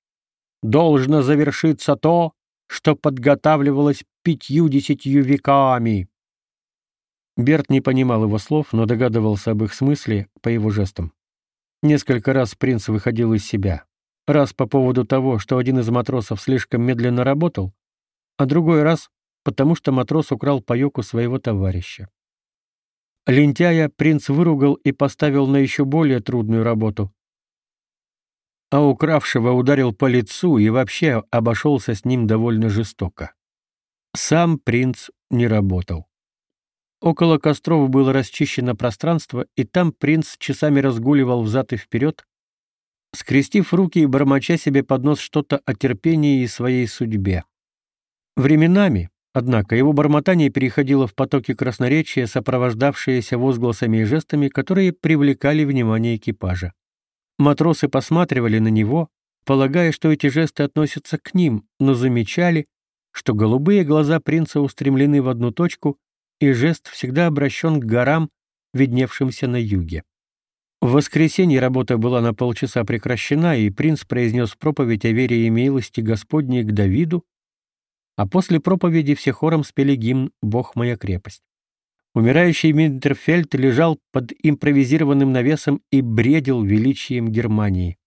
Должно завершиться то, что подготавливалось пятью-десятью веками!» Берт не понимал его слов, но догадывался об их смысле по его жестам. Несколько раз принц выходил из себя. Раз по поводу того, что один из матросов слишком медленно работал, а другой раз потому, что матрос украл паёк у своего товарища. Лентяя принц выругал и поставил на еще более трудную работу, а укравшего ударил по лицу и вообще обошелся с ним довольно жестоко. Сам принц не работал. Около костров было расчищено пространство, и там принц часами разгуливал взад и вперед, скрестив руки и бормоча себе под нос что-то о терпении и своей судьбе. Временами, однако, его бормотание переходило в потоки красноречия, сопровождавшиеся возгласами и жестами, которые привлекали внимание экипажа. Матросы посматривали на него, полагая, что эти жесты относятся к ним, но замечали, что голубые глаза принца устремлены в одну точку, и жест всегда обращен к горам, видневшимся на юге. В воскресенье работа была на полчаса прекращена, и принц произнес проповедь о вере и милости Господней к Давиду, а после проповеди все хором спели гимн «Бог моя крепость». Умирающий Минтерфельд лежал под импровизированным навесом и бредил величием Германии.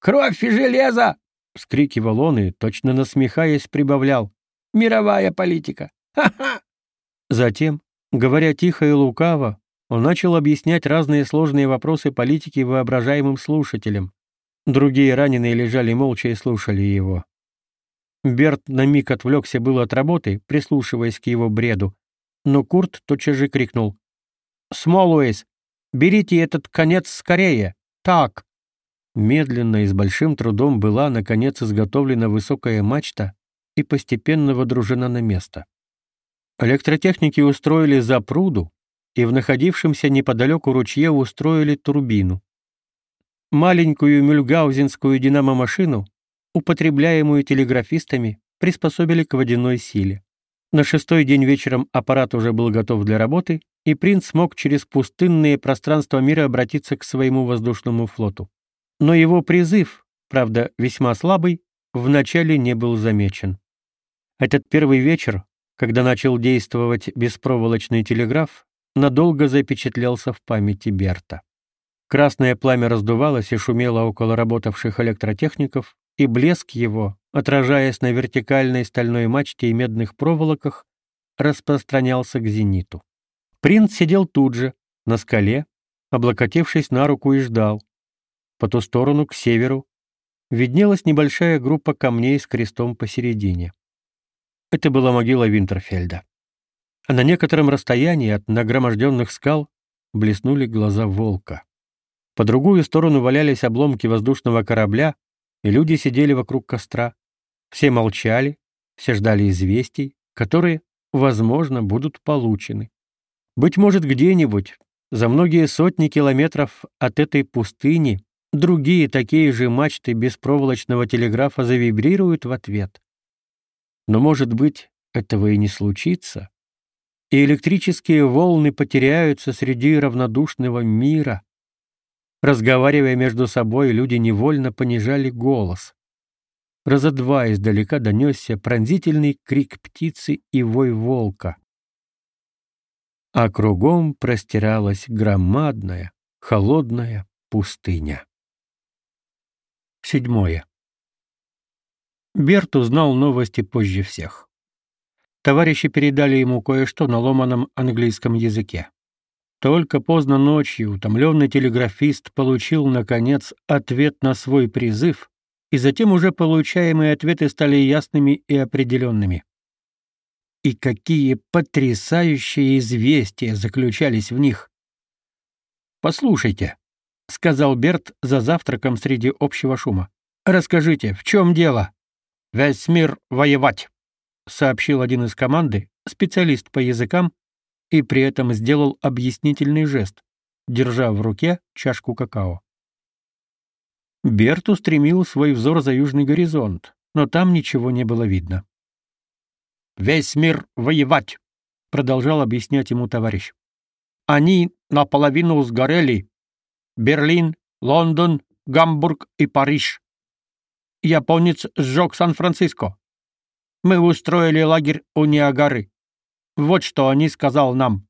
«Кровь и железо!» — вскрикивал он и, точно насмехаясь, прибавлял. «Мировая политика! Ха-ха!» Затем, говоря тихо и лукаво, он начал объяснять разные сложные вопросы политики воображаемым слушателям. Другие раненые лежали молча и слушали его. Берт на миг отвлекся было от работы, прислушиваясь к его бреду, но Курт тотчас же крикнул. «Смолуэйс, берите этот конец скорее! Так!» Медленно и с большим трудом была, наконец, изготовлена высокая мачта и постепенно водружена на место. Электротехники устроили запруду и в находившемся неподалеку ручье устроили турбину. Маленькую мюльгаузенскую динамомашину, употребляемую телеграфистами, приспособили к водяной силе. На шестой день вечером аппарат уже был готов для работы, и принц смог через пустынные пространства мира обратиться к своему воздушному флоту. Но его призыв, правда, весьма слабый, вначале не был замечен. Этот первый вечер, когда начал действовать беспроволочный телеграф, надолго запечатлелся в памяти Берта. Красное пламя раздувалось и шумело около работавших электротехников, и блеск его, отражаясь на вертикальной стальной мачте и медных проволоках, распространялся к зениту. Принц сидел тут же, на скале, облокотившись на руку и ждал. По ту сторону, к северу, виднелась небольшая группа камней с крестом посередине. Это была могила Винтерфельда. а на некотором расстоянии от нагроможденных скал блеснули глаза волка. По другую сторону валялись обломки воздушного корабля, и люди сидели вокруг костра. Все молчали, все ждали известий, которые, возможно, будут получены. Быть может, где-нибудь, за многие сотни километров от этой пустыни, другие такие же мачты беспроволочного телеграфа завибрируют в ответ. Но, может быть, этого и не случится, и электрические волны потеряются среди равнодушного мира. Разговаривая между собой, люди невольно понижали голос. Раза два издалека донесся пронзительный крик птицы и вой волка. А кругом простиралась громадная, холодная пустыня. Седьмое. Берт узнал новости позже всех. Товарищи передали ему кое-что на ломаном английском языке. Только поздно ночью утомленный телеграфист получил, наконец, ответ на свой призыв, и затем уже получаемые ответы стали ясными и определенными. И какие потрясающие известия заключались в них! «Послушайте», — сказал Берт за завтраком среди общего шума, — «расскажите, в чем дело?» «Весь мир воевать!» сообщил один из команды, специалист по языкам, и при этом сделал объяснительный жест, держа в руке чашку какао. Берт устремил свой взор за южный горизонт, но там ничего не было видно. «Весь мир воевать!» — продолжал объяснять ему товарищ. «Они наполовину сгорели. Берлин, Лондон, Гамбург и Париж. Японец сжег Сан-Франциско. Мы устроили лагерь у Ниагары. Вот что они сказал нам.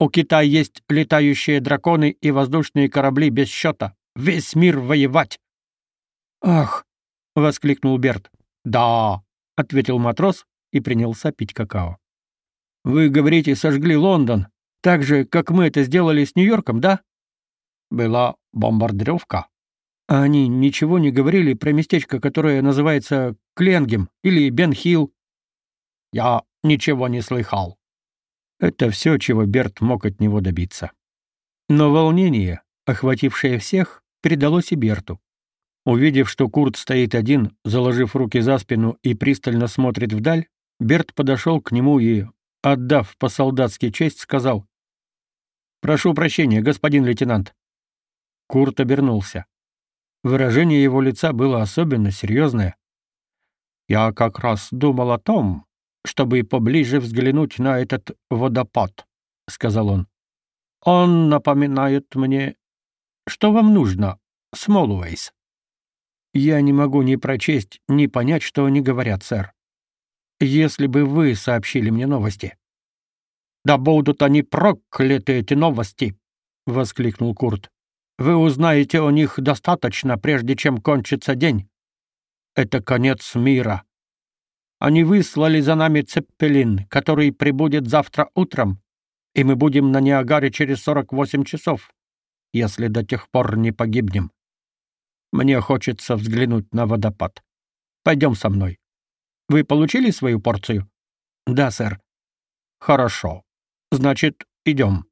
У Китая есть летающие драконы и воздушные корабли без счета. Весь мир воевать. Ах, воскликнул Берт. Да, ответил матрос и принялся пить какао. Вы говорите, сожгли Лондон, так же, как мы это сделали с Нью-Йорком, да? Была бомбардировка. А они ничего не говорили про местечко, которое называется Кленгем или Бен-Хилл? Я ничего не слыхал. Это все, чего Берт мог от него добиться. Но волнение, охватившее всех, передалось и Берту. Увидев, что Курт стоит один, заложив руки за спину и пристально смотрит вдаль, Берт подошел к нему и, отдав по-солдатски честь, сказал «Прошу прощения, господин лейтенант». Курт обернулся. Выражение его лица было особенно серьезное. «Я как раз думал о том, чтобы поближе взглянуть на этот водопад», — сказал он. «Он напоминает мне... Что вам нужно, Смолуэйс?» «Я не могу ни прочесть, ни понять, что они говорят, сэр. Если бы вы сообщили мне новости». «Да будут они прокляты, эти новости!» — воскликнул Курт. Вы узнаете о них достаточно, прежде чем кончится день. Это конец мира. Они выслали за нами Цеппелин, который прибудет завтра утром, и мы будем на Ниагаре через 48 часов, если до тех пор не погибнем. Мне хочется взглянуть на водопад. Пойдем со мной. Вы получили свою порцию? Да, сэр. Хорошо. Значит, идем.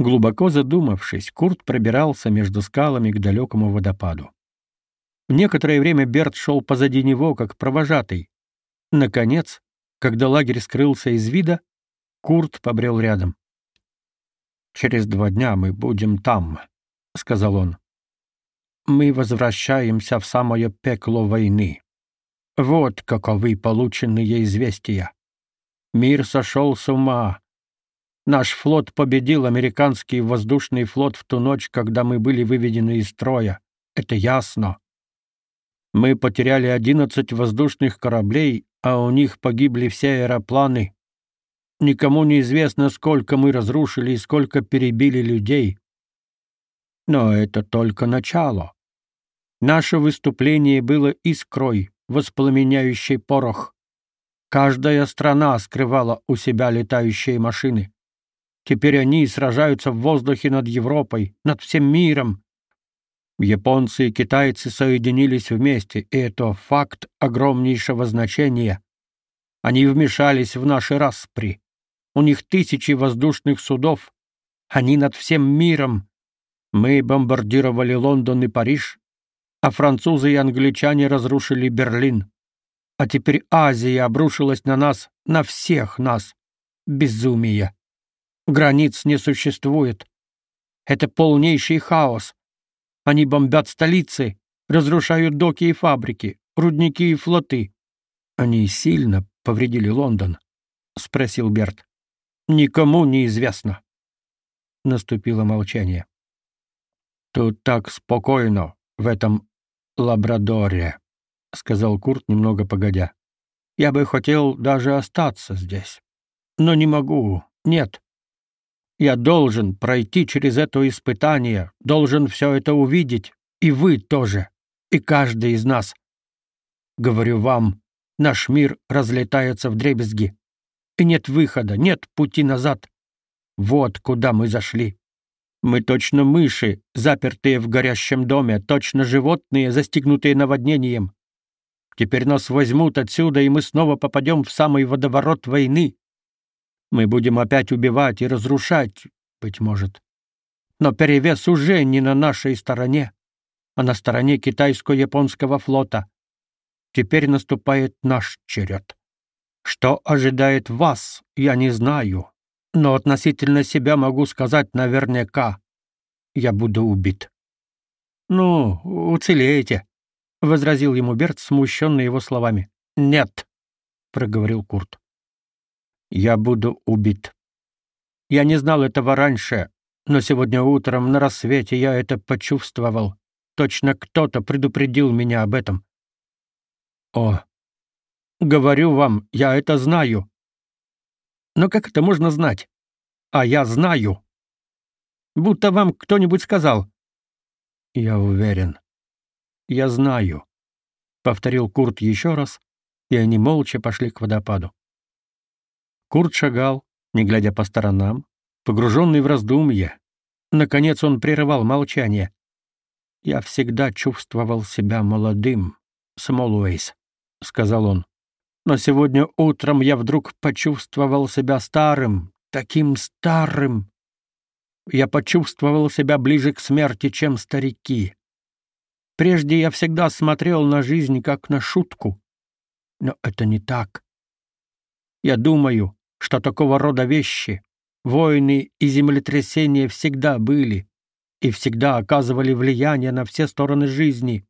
Глубоко задумавшись, Курт пробирался между скалами к далекому водопаду. Некоторое время Берт шел позади него, как провожатый. Наконец, когда лагерь скрылся из вида, Курт побрел рядом. «Через два дня мы будем там», — сказал он. «Мы возвращаемся в самое пекло войны. Вот каковы полученные известия. Мир сошел с ума, Наш флот победил американский воздушный флот в ту ночь, когда мы были выведены из строя. Это ясно. Мы потеряли 11 воздушных кораблей, а у них погибли все аэропланы. Никому не известно, сколько мы разрушили и сколько перебили людей. Но это только начало. Наше выступление было искрой, воспламеняющей порох. Каждая страна скрывала у себя летающие машины. Теперь они сражаются в воздухе над Европой, над всем миром. Японцы и китайцы соединились вместе, и это факт огромнейшего значения. Они вмешались в наши распри. У них тысячи воздушных судов. Они над всем миром. Мы бомбардировали Лондон и Париж, а французы и англичане разрушили Берлин. А теперь Азия обрушилась на нас, на всех нас. Безумие. Границ не существует. Это полнейший хаос. Они бомбят столицы, разрушают доки и фабрики, рудники и флоты. Они сильно повредили Лондон, спросил Берт. Никому не известно. Наступило молчание. Тут так спокойно в этом лабрадоре, сказал Курт немного погодя. Я бы хотел даже остаться здесь, но не могу. Нет. Я должен пройти через это испытание, должен все это увидеть, и вы тоже, и каждый из нас. Говорю вам, наш мир разлетается в дребезги, и нет выхода, нет пути назад. Вот куда мы зашли. Мы точно мыши, запертые в горящем доме, точно животные, застигнутые наводнением. Теперь нас возьмут отсюда, и мы снова попадем в самый водоворот войны. Мы будем опять убивать и разрушать, быть может. Но перевес уже не на нашей стороне, а на стороне китайско-японского флота. Теперь наступает наш черед. Что ожидает вас, я не знаю, но относительно себя могу сказать наверняка. Я буду убит. Ну, уцелеете, возразил ему Берт, смущенный его словами. Нет, проговорил Курт. Я буду убит. Я не знал этого раньше, но сегодня утром на рассвете я это почувствовал. Точно кто-то предупредил меня об этом. О, говорю вам, я это знаю. Но как это можно знать? А я знаю. Будто вам кто-нибудь сказал. Я уверен. Я знаю, повторил Курт еще раз, и они молча пошли к водопаду. Курт шагал, не глядя по сторонам, погруженный в раздумья. Наконец он прерывал молчание. «Я всегда чувствовал себя молодым, Смолуэйс», — сказал он. Но сегодня утром я вдруг почувствовал себя старым, таким старым. Я почувствовал себя ближе к смерти, чем старики. Прежде я всегда смотрел на жизнь как на шутку. Но это не так. Я думаю, что такого рода вещи, войны и землетрясения всегда были и всегда оказывали влияние на все стороны жизни.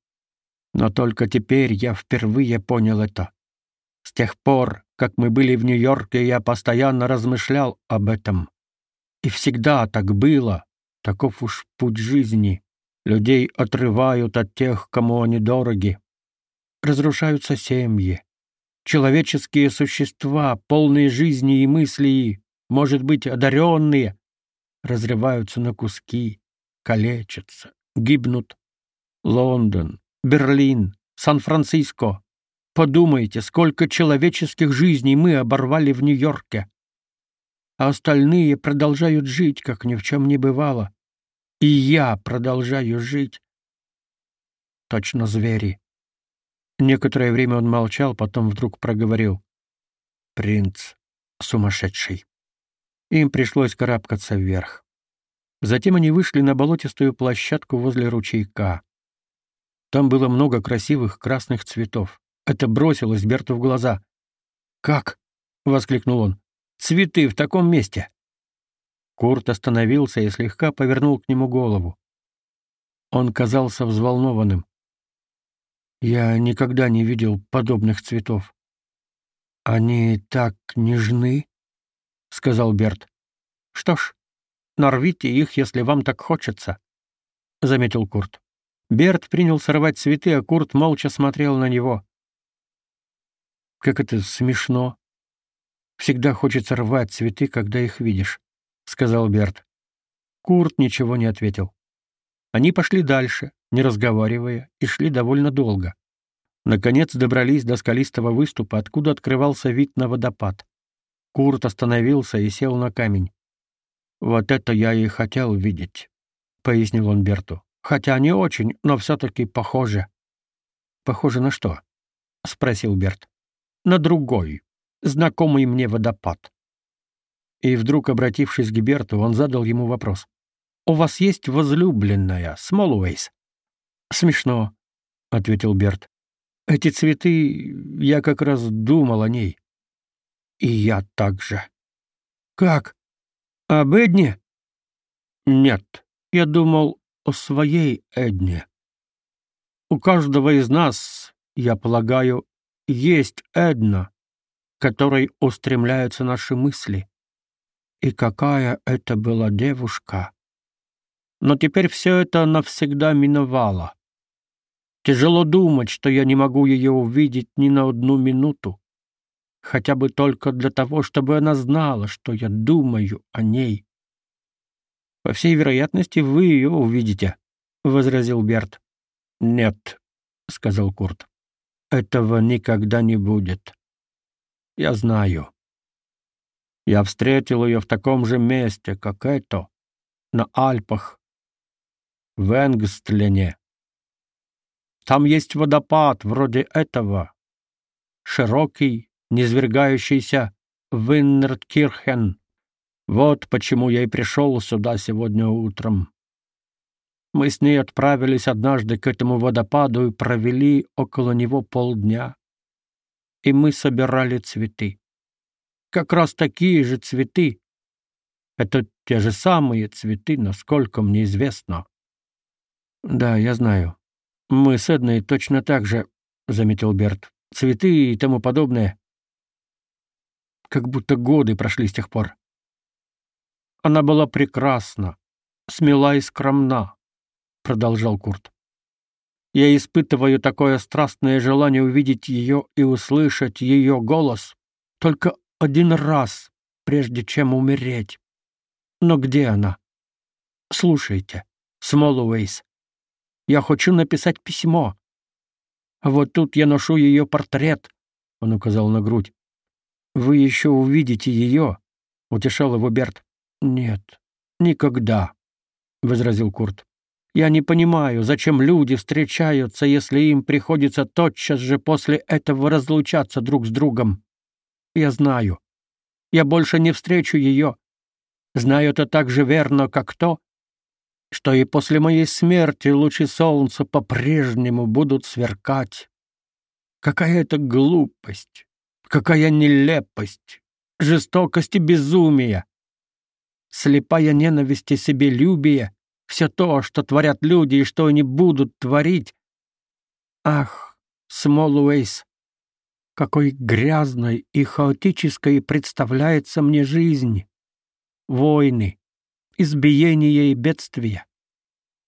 Но только теперь я впервые понял это. С тех пор, как мы были в Нью-Йорке, я постоянно размышлял об этом. И всегда так было, таков уж путь жизни. Людей отрывают от тех, кому они дороги. Разрушаются семьи. Человеческие существа, полные жизни и мыслей, может быть, одаренные, разрываются на куски, калечатся, гибнут. Лондон, Берлин, Сан-Франциско, Подумайте, сколько человеческих жизней мы оборвали в Нью-Йорке. А остальные продолжают жить, как ни в чем не бывало. И я продолжаю жить. Точно звери. Некоторое время он молчал, потом вдруг проговорил. «Принц сумасшедший». Им пришлось карабкаться вверх. Затем они вышли на болотистую площадку возле ручейка. Там было много красивых красных цветов. Это бросилось Берту в глаза. «Как?» — воскликнул он. «Цветы в таком месте!» Курт остановился и слегка повернул к нему голову. Он казался взволнованным. «Я никогда не видел подобных цветов. Они так нежны», — сказал Берт. «Что ж, нарвите их, если вам так хочется», — заметил Курт. Берт принял сорвать цветы, а Курт молча смотрел на него. Как это смешно. Всегда хочется рвать цветы, когда их видишь, сказал Берт. Курт ничего не ответил. Они пошли дальше, не разговаривая, и шли довольно долго. Наконец добрались до скалистого выступа, откуда открывался вид на водопад. Курт остановился и сел на камень. «Вот это я и хотел видеть», — пояснил он Берту. «Хотя не очень, но все-таки похоже». «Похоже на что?» — спросил Берт на другой, знакомый мне водопад. И вдруг, обратившись к Берту, он задал ему вопрос. «У вас есть возлюбленная, Смолуэйс?» «Смешно», — ответил Берт. «Эти цветы... Я как раз думал о ней». «И я также». «Как? Об Эдне?» «Нет, я думал о своей Эдне. У каждого из нас, я полагаю, есть Эдна, которой устремляются наши мысли. И какая это была девушка! Но теперь все это навсегда миновало. Тяжело думать, что я не могу ее увидеть ни на одну минуту, хотя бы только для того, чтобы она знала, что я думаю о ней. По всей вероятности, вы ее увидите, возразил Берт. Нет, сказал Курт. Этого никогда не будет. Я знаю. Я встретил ее в таком же месте, как это, на Альпах, в Энгстлене. Там есть водопад вроде этого, широкий, низвергающийся в Иннерткирхен. Вот почему я и пришел сюда сегодня утром. Мы с ней отправились однажды к этому водопаду и провели около него полдня. И мы собирали цветы. Как раз такие же цветы. Это те же самые цветы, насколько мне известно. Да, я знаю. Мы с Эдной точно так же, заметил Берт. Цветы и тому подобное. Как будто годы прошли с тех пор. Она была прекрасна, смела и скромна, продолжал Курт. Я испытываю такое страстное желание увидеть ее и услышать ее голос только один раз, прежде чем умереть. Но где она? Слушайте, Смолуэйс, я хочу написать письмо. Вот тут я ношу ее портрет, он указал на грудь. Вы еще увидите ее, утешал его Берт. Нет, никогда, возразил Курт. Я не понимаю, зачем люди встречаются, если им приходится тотчас же после этого разлучаться друг с другом. Я знаю. Я больше не встречу ее. Знаю это так же верно, как то, что и после моей смерти лучи солнца по-прежнему будут сверкать. Какая это глупость, какая нелепость, жестокость и безумие слепая ненависть и себелюбие, все то, что творят люди и что они будут творить. Ах, Смолуэйс, какой грязной и хаотической представляется мне жизнь. Войны, избиения и бедствия,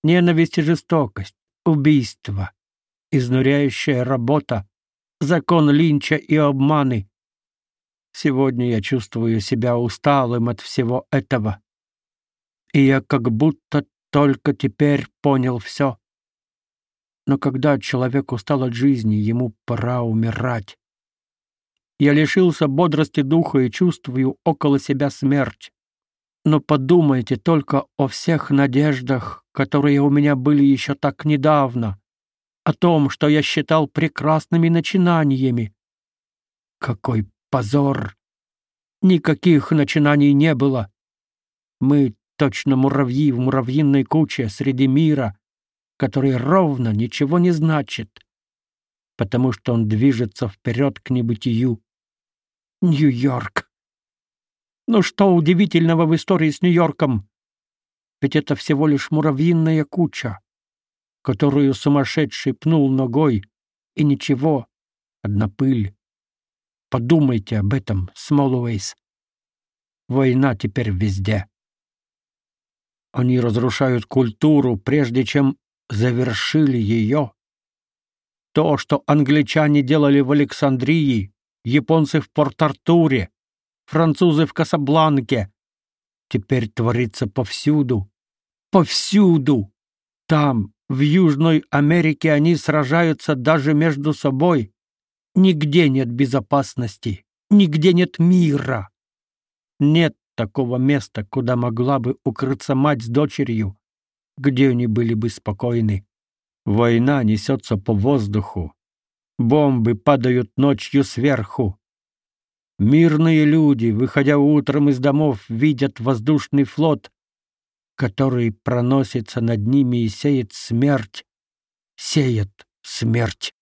ненависть и жестокость, убийства, изнуряющая работа, закон линча и обманы, Сегодня я чувствую себя усталым от всего этого. И я как будто только теперь понял все. Но когда человек устал от жизни, ему пора умирать. Я лишился бодрости духа и чувствую около себя смерть. Но подумайте только о всех надеждах, которые у меня были еще так недавно, о том, что я считал прекрасными начинаниями. Какой позор. Никаких начинаний не было. Мы точно муравьи в муравьиной куче среди мира, который ровно ничего не значит, потому что он движется вперед к небытию. Нью-Йорк. Ну что удивительного в истории с Нью-Йорком? Ведь это всего лишь муравьиная куча, которую сумасшедший пнул ногой, и ничего, одна пыль. Подумайте об этом, Смолуэйс. Война теперь везде. Они разрушают культуру, прежде чем завершили ее. То, что англичане делали в Александрии, японцы в Порт-Артуре, французы в Касабланке, теперь творится повсюду. Повсюду! Там, в Южной Америке, они сражаются даже между собой. Нигде нет безопасности, нигде нет мира. Нет такого места, куда могла бы укрыться мать с дочерью, где они были бы спокойны. Война несется по воздуху. Бомбы падают ночью сверху. Мирные люди, выходя утром из домов, видят воздушный флот, который проносится над ними и сеет смерть, сеет смерть.